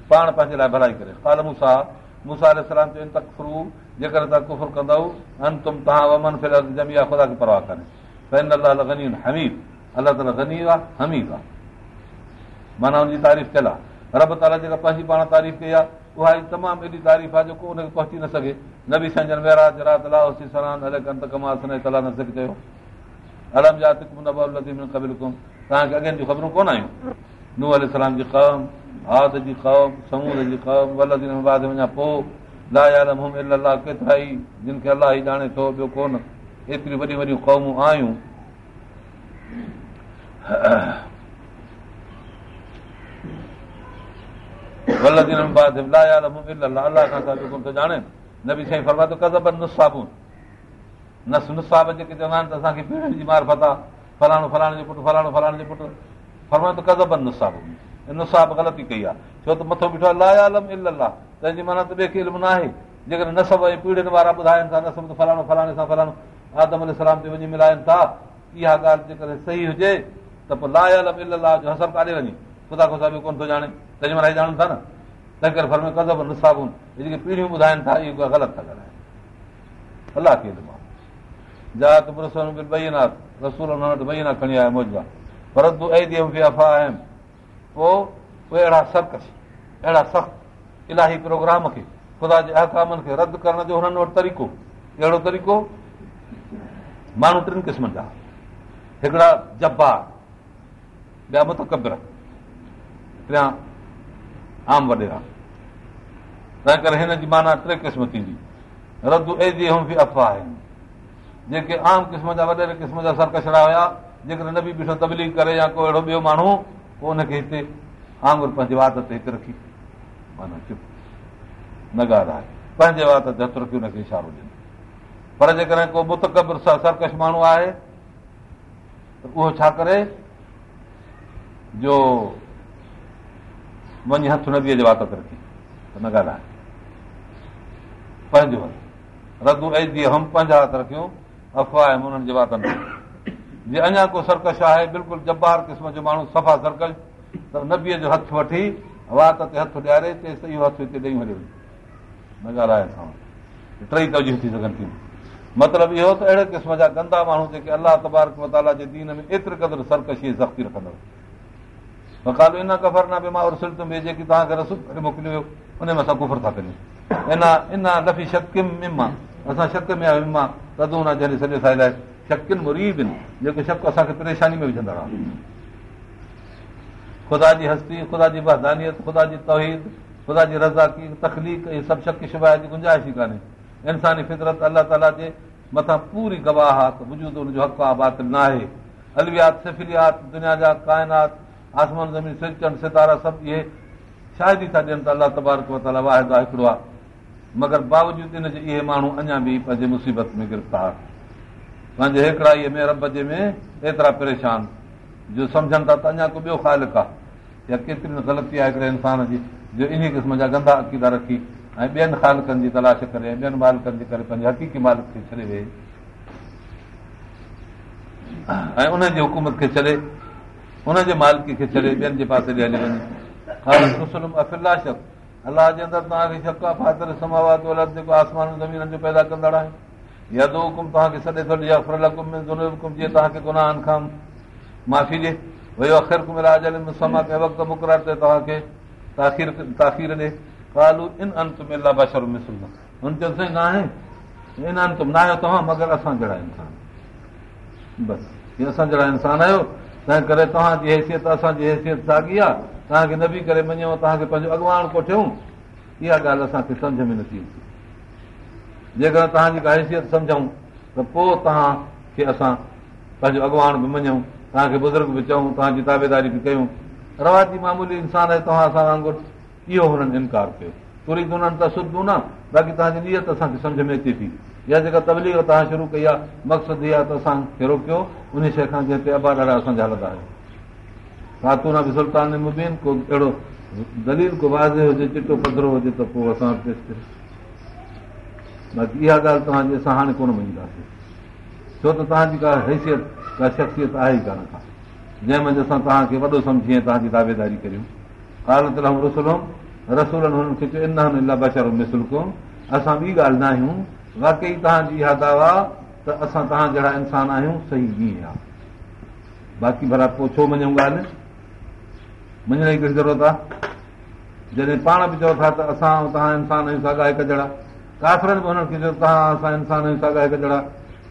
Speaker 1: پاڻ پنهنجي لاءِ ڀلائي ڪري ڪال مون سان موسيٰ چون تڪفرو جيڪر توهان ڪفر ڪندؤ ان تم توهان ومن ڦر ڄمي آهي خدا کي پرواهه ڪانهي الله گني حميد الله تالا گني آهي حميد آهي معنيٰ هن جي تعريف ٿيل آهي رب تالا جيڪا پنهنجي پاڻ تعريف ڪئي آهي اها ئي تمام ايڏي تعريف آهي جيڪو ان کي پهچي نه سگهي نه به سنجن ويراج رات الله سلان هلي ڪن ته ڪمال سن تلا نه سگهي چيو الم جا قبل ڪم توهان کي اڳيان جون خبرون ڪونه آيون ننهن ال سلام جي قوم هاد جي قوم سمور جي قوم ولدن بعد وڃان پوءِ لا مهم الله ڪيترا ئي جن کي الله ئي ڄاڻي ٿو ٻيو ڪونه. ايتريون وڏيون وڏيون قومون آيون فلاڻو فلاڻي جو پٽ فلاڻو فلاڻي جو پٽ فرما ٿو ڪزبن نسابون نصاب غلطي ڪئي آهي ڇو ته مٿو بيٺو آهي لايالم الاهه تنهنجي معنيٰ ته ٻئي کي علم نه آهي جيڪڏهن نسب ۽ پيڙهين وارا ٻڌائين ٿا نسب ته فلاڻو فلاڻي سان فلاڻو آدم سلام تي وڃي ملائن ٿا اها ڳالهه جيڪڏهن صحيح هجي ته پوءِ لايالم الاهه جو هسر ڪاڏي وڃي خدا خدا به ڪونه ٿو ڄاڻي تنهنجي معنيٰ ڄاڻن ٿا نه تنهن ڪري فرم ڪزب نسابون جيڪي پيڙهيون ٻڌائين ٿا اهو غلط ٿا ڳالهائين الله کي علم آهي جات ناٿ رسول هن وٽ بئينا کڻي آيا موزا تون ۽ افا آهن پوءِ اهڙا سرڪس اهڙا سخت الاهي پروگرام کي خدا جي اهڪامن کي رد ڪرڻ جو هنن وٽ طريقو اهڙو طريقو ماڻهو ٽن قسمن جا هڪڙا جبار ٻيا متڪبر ٽيان عام وڏيرا تنهن ڪري هن جي معنيٰ ٽي قسم ٿيندي رد ايجي به افواهه آهن جيڪي عام قسم جا وڏيري قسم جا سرڪشڙا هئا جيڪڏهن نه به بيٺو تبليگ ڪري يا ڪو اهڙو ٻيو ماڻهو پوءِ هن کي هتي آنگر پنهنجي وات تي هتي رکي. معنيٰ چپ. نه ڳالهائي پنهنجي وات تي هٿ رکي هن کي اشارو ڏنو. پر جيڪڏهن ڪو متڪبر سرڪش ماڻهو آهي ته اهو ڇا ڪري؟ جو وڃي هٿ نديءَ جي وات تي رکي. ته نه ڳالهائي پنهنجو ردو ۽ هم پنهنجا هٿ رکيون. افواهه انهن جي جي اڃا ڪو سرڪش آهي بلڪل جبار قسم جو ماڻهو صفا سرڪش ته نبيءَ جو هٿ وٺي وات تي هٿ ڏياري تيس اهو هٿ هتي ڏيئي نه ڳالهائي اسان ٽئي توجي ٿي سگهن ٿيون. مطلب اهو ته اهڙي قسم جا گندا ماڻهو جيڪي الله تبارڪ متالا جي دين ۾ ايتري قدر سرڪشي سختي رکندؤ. وڪالو ان ڪفر نه به مان جيڪي توهان کي رسول ڪري موڪليو ان ۾ اسان ڪفر ٿا ڪيون ان ان لفي شڪم مما اسان نه جڏهن سڄي سان لاءِ شڪن مريب آهن جيڪي شڪ اسان کي پريشاني ۾ وجهندڙ خدا جي هستي خدا جي بهدانيت خدا جي توحيد خدا جي رزاڪي تڪليف اهي سڀ شڪ شواءِ جي گنجائش ئي ڪانهي انساني فطرت الله تالا جي مٿان پوري گواهه آهي ته وجود هن جو حق آهي باطل نه آهي الويات سفليات دنيا جا ڪائنات آسمان زمين سرچند ستارا سڀ اهي شايد ٿا ڏين ته الله تبارڪ واحد هڪڙو آهي مگر باوجود ان جي اهي ماڻهو اڃا به پنهنجي مصيبت ۾ گرفتار پنهنجي هڪڙائيءَ ۾ رب جي ۾ ايترا پريشان جو سمجهن ٿا ته اڃا ڪو ٻيو خالڪ آهي يا ڪيتري نه غلطي آهي هڪڙي انسان جي جو ان قسم جا گندا عقيدا رکي ۽ ٻين خالڪن جي تلاش ڪري ۽ ٻين مالڪن جي ڪري پنهنجي حقيقي مالڪ کي ڇڏي ويهي ۽ ان جي حڪومت کي ڇڏي ان جي مالڪي کي ڇڏي ٻين جي پاسي ڏي هلي وڃي الله جي اندر توهان کي شڪ آهي فاتر سماوات جيڪو آسمان زمين جو پيدا ڪندڙ آهي يدو حڪم توهان کي سڏي ٿو جيئن توهان کي گناهن کان معافي اکر ڪمراج سما ڪنهن وقت مقرر تي توهان کي مگر اسان جهڙا انسان بس اسان جهڙا انسان آهيو تنهن ڪري توهان جي حيثيت اسان جي حيثيت ساڳي آهي توهان کي نه به ڪري مڃون توهان کي پنهنجو اڳواڻ ڪوٺيون اها ڳالهه اسان کي سمجهه ۾ نٿي اچي جيڪر توهان جي ڪا حيثيت سمجهون ته پوءِ توهان کي اسان پنهنجو اڳواڻ به مڃون توهان کي بزرگ به چئون توهان جي تابيداري به ڪيون. رواجي معمولي انسان آهي توهان اسان وانگر اهو هنن انڪار ڪيو. تري ته سڌون نه باقي توهان جي نيت اسان کي سمجهه ۾ اچي ٿي. يا جيڪا تبليگ توهان شروع ڪئي آهي مقصد اها ته اسان کي روڪيو ان شيءِ کان جنهن تي ابا ڏاڍا اسان جا هلندا آهيون خاتون به سلطان مبين ڪو اهڙو دليل ڪو وازي هجي چٽو پڌرو هجي ته پوءِ اسان باقي اها ڳالهه توهان جي اسان هاڻي ڪونه مڃينداسين ڇو ته توهان جي ڪا حيثيت ڪا شخصيت آهي ئي ڪانه ڪا. جنهن مهل اسان توهان کي وڏو سمجهي ۽ توهان جي داويداري ڪريون. رسولن هنن کي چيو ان بشر مسلڪو اسان ٻي ڳالهه نه آهيون. واقعي توهان جي اها دعويٰ ته اسان توهان جهڙا انسان آهيون صحيح ائين آهي. باقي ڀلا پوءِ ڇو مڃون ڳالهه؟ مڃڻ جي ڪهڙي ضرورت آهي؟ جڏهن پاڻ به چئو ٿا ته اسان توهان انسان آهيون ساڳا هڪ جهڙا ڪافرن به هنن کي چيو توهان اسان انسان آهيون ساڳا هڪ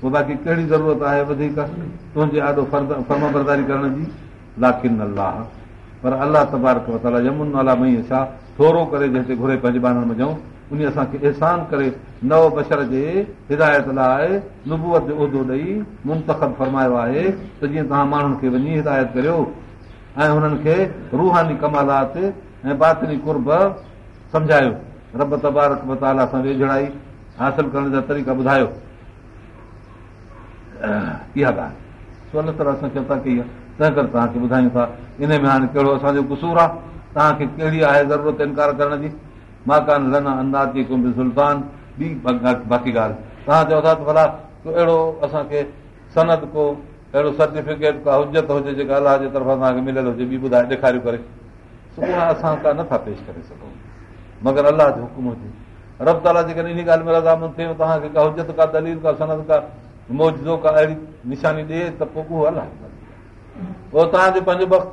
Speaker 1: پوءِ باقي ڪهڙي ضرورت آهي؟ وڌيڪ تنهنجي برداري ڪرڻ جي؟ لاڪن الله پر الله تبارڪ وتالا يمن الا مئي ڇا ٿورو ڪري جنهن گهري پنهنجي ٻارن ۾ ڄئون ان اسان کي احسان ڪري نو بشر جي هدايت لاءِ نبوئت جو عهدو ڏيئي منتکب فرمايو آهي ته جيئن توهان ماڻهن کي وڃي هدايت ڪريو ۽ هنن کي روحاني ڪمالات ۽ باطني ڪرب سمجهايو رب تبارڪ متالا سان ويجهڙائي حاصل ڪرڻ جا طريقا ٻڌايو. اها ڳالهه. سو طرح سان چرچا ڪئي آهي تنهن ڪري توهان کي ٻڌايون ٿا ان ۾ هاڻي ڪهڙو اسان جو ڪسور آهي توهان کي ڪهڙي آهي ضرورت انڪار ڪرڻ جي؟ مان ڪانه ڪنڀ سلطان. ٻي باقي ڳالهه. توهان چئو ٿا ته ڀلا اهڙو اسان کي سنت ڪو اهڙو سرٽيفڪيٽ ڪا حجت هجي جيڪا الله جي طرفان توهان کي مليل هجي ٻي ٻڌائي ڏيکاريو ڪري. اها اسان ڪا نٿا پيش ڪري سگهون مگر الله جو حڪم هجي. رب تالا جيڪڏهن ان ڳالهه ۾ رزامند ٿئي توهان کي ڪا حجت ڪا دليل ڪا سنت ڪا موجون ڪا اهڙي نشاني ڏئي ته پوءِ اهو الله اهو توهان جو پنهنجو وقت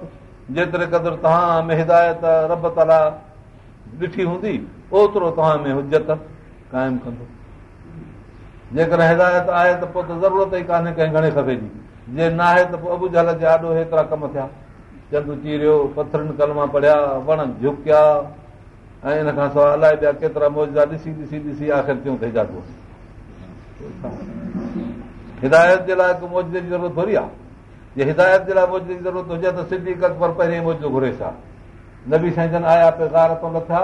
Speaker 1: جيتري قدر توهان ۾ هدايت رب تالا ڏٺي هوندي اوترو توهان ۾ حجت قائم ڪندو. جيڪڏهن هدايت آهي ته پوءِ ته ضرورت ئي ڪانهي ڪنهن گهڻي کپي جي. جي نه آهي ته پوءِ ابو جل جي آڏو هيترا ڪم ٿيا. چند چيريو پٿرن ڪلما پڙهيا وڻ جهڪيا ۽ ان کان سواءِ الائي ٻيا ڪيترا موزا ڏسي ڏسي ڏسي آخر اجازو هدايت جي لاءِ موجي جي ضرورت ٿوري آهي. جي هدايت جي لاءِ موج جي ضرورت هجي ته سنڌي اڪبر پهرين موجون گهري ڇا نبي سائين جن آيا پي گار تو لٿا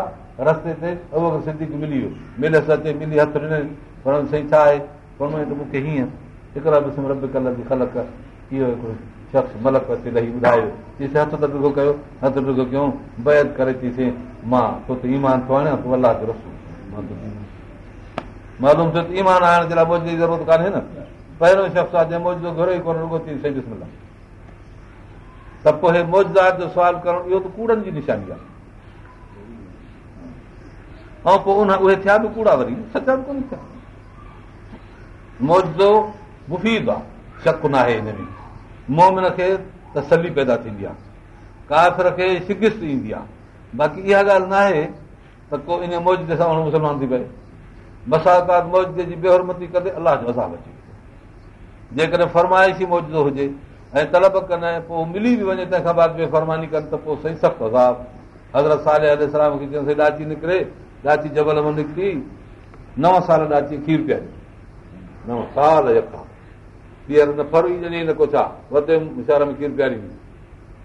Speaker 1: رستي تي اهو سنڌي ملي ويو. مليس اچي ملي هٿ ڏنئي پر سائين ڇا آهي؟ ته مون کي هيئن. هڪڙا به رب ڪل جي خلق اهو هڪڙو شخص ملڪ اچي لهي ٻڌايو چئيسين هٿ ته ڏگو ڪيو؟ هٿ ڏگو ڪيون؟ بعد ڪري چئيسين مان ڇو ته ايمان ٿو آڻيان تون الله جو رسول معلوم ٿيو ته ايمان آڻڻ جي لاءِ موج جي ضرورت ڪانهي نه. پهريون شخص آهي جنهن موج گهري ئي ڪونه رڳو ٿي صحيح ڏسندا ته پوءِ موجدات جو سوال ڪرڻ اهو ته ڪوڙن جي نشاني آهي. ۽ پوءِ ان اهي ٿيا به ڪوڙا وري سچا به ڪونه ٿيا. موجون مفيد آهي شڪ نه آهي هن ۾ مومن کي تسلي پيدا ٿيندي آهي ڪافر کي شڪست ايندي آهي باقي اها ڳالهه نه آهي ته ڪو ان موجي سان ماڻهو مسلمان ٿي پئي مساڪات جي بيهرمتي ڪندي الله جو اساب اچي جيڪڏهن فرمائشي موجون هجي ۽ طلب ڪن پوءِ ملي به وڃي تنهن کان بعد بيفرماني ڪن ته پوءِ صحيح سخت حضرت سال ڏاچي نڪري ڏاچي جبل ۾ نڪتي نو سال ڏاچي کير يڪا نه ڦر نه ڪو ڇا وڌي شهر ۾ کير پياري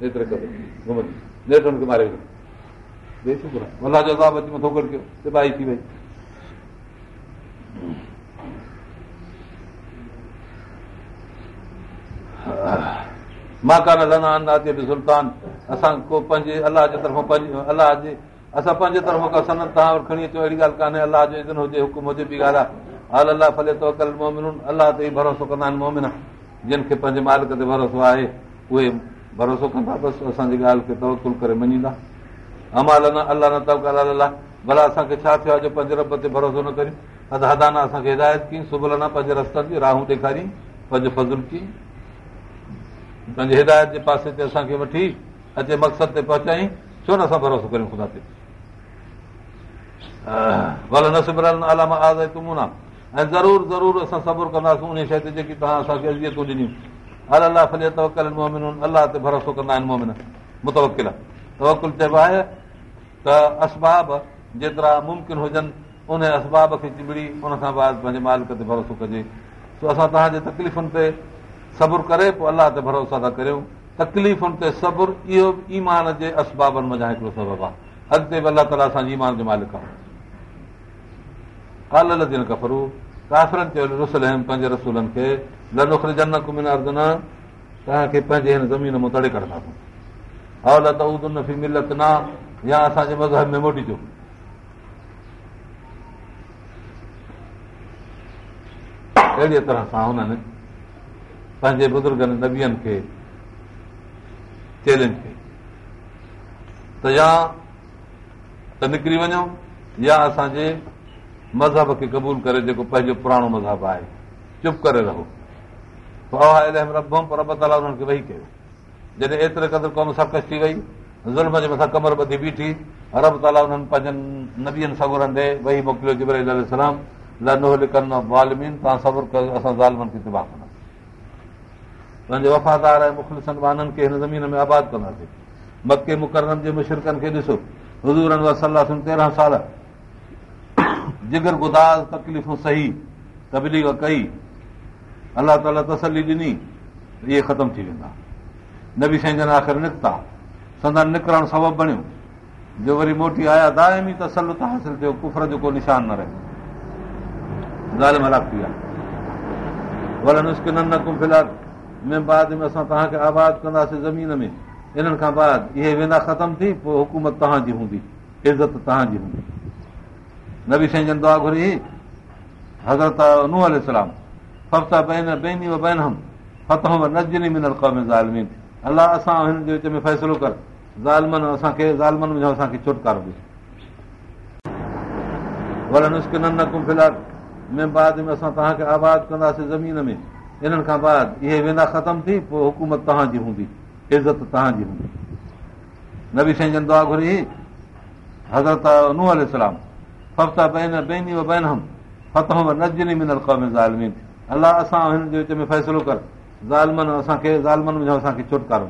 Speaker 1: ايتري ڪري گهمندي نيٺ هن کي ماري الله جو مان ڪو پنهنجي الله جي طرفان الله جي اسان پنهنجي طرفان ڪا سنت کڻي اچو اهڙي ڳالهه ڪانهي الله جو حڪم هجي ٻي ڳالهه آهي حال الله فلي تو ڪل مومن الله تي ئي ڀروسو ڪندا آهن مومن. جن کي پنهنجي مالڪ تي ڀروسو آهي اهي ڀروسو ڪندا بس اسان جي ڳالهه کي توڪل ڪري مڃيندا. امال نه الله نه توڪل الله ڀلا اسان کي ڇا ٿيو آهي جو پنج رب تي ڀروسو نه ڪريون؟ اڌ هدانا اسان کي هدايت ڪئي سبل نه پنج رستن جي راهون ڏيکاري پنج فضل ڪه پنهنجي هدايت جي پاسي تي اسان کي وٺي اچي مقصد تي پهچائي ڇو نه اسان ڀروسو ڪريون خدا تي؟ ڀلي نه سمرن الاما آز تمونا ۽ ضرور ضرور اسان صبر ڪنداسين ان شيءِ تي جيڪي توهان اسان کي ازيتون ڏنيون. الله فلي توڪل مومن الله تي ڀروسو ڪندا آهن مومن متوڪل توڪل چئبو آهي ته اسباب جيترا ممڪن هجن ان اسباب کي چبڙي ان کان بعد پنهنجي مالڪ تي ڀروسو ڪجي. سو اسان توهان جي تڪليفن تي صبر ڪري پوءِ الله تي ڀروسا ٿا ڪريون. تڪليفن تي صبر اهو ايمان جي اسبابن مان هڪڙو سبب آهي. اڳتي به الله تالا اسان جي ايمان جو مالڪ آهي توهان کي پنهنجي هن زمين مان تڙي ڪڍنداسين اول ته ادن في ملت نه يا اسان جي مذهب ۾ موٽجو اهڙيءَ طرح سان هنن پنهنجي بزرگن نبين کي چئلينج ڪئي اسان جي مذهب کي قبول ڪري جيڪو پنهنجو پراڻو مذهب آهي. چپ ڪري رهو. رب تالا هنن کي ويهي ڪيو. جڏهن ايتري قدر قوم سرڪش ٿي وئي ظلم جي مٿان ڪمر ٻڌي بيٺي رب تالا هنن پنهنجن نبين سبرن ڏي ويهي موڪليو جبر سلام والمين توهان صبر ڪيو اسان ظالمن کي تباهه ڪنداسين. پنهنجي وفادار ۽ مخلسن وانن کي هن زمين ۾ آباد ڪنداسين. مڪي مڪرن جي مشرڪن کي ڏسو. هزورن صلاح تيرهن سال جگر گدار تڪليفون صحيح تبليگ ڪئي الله تالا تسلي ڏني اهي ختم ٿي ويندا. نبي سائين جن آخر نڪتا سندن نڪرڻ سبب بڻيو. جو وري موٽي آيا دائمي تسلت حاصل ٿيو ڪفر جو ڪو نشان نه نه اسان توهان کي آباد ڪنداسين زمين ۾. انهن کان بعد اهي ويندا ختم ٿي پوءِ حڪومت توهان جي هوندي عزت توهان جي هوندي نبي سائين جن دعا گهري حضرت ننهن الارم ففتا بيني بين هم فتح نجني منل قوم زالمين. الله اسان هن جي وچ ۾ فيصلو ڪر. ظالمن اسان کي ظالمن ۾ اسان کي ڇوٽڪارو ڏي ول نسڪ نه ڪم في الحال ۾ بعد ۾ اسان توهان کي آباد ڪنداسين زمين ۾. انهن کان بعد اهي ويندا ختم ٿي پوءِ حڪومت توهان جي هوندي. عزت توهان جي هوندي. نبي سائين جن دعا گهري حضرت ننهن الارم نه اسان هن جي وچ ۾ فيصلو ڪر ظالمن اسان کي ظالمن وجهون اسان کي ڇٽڪار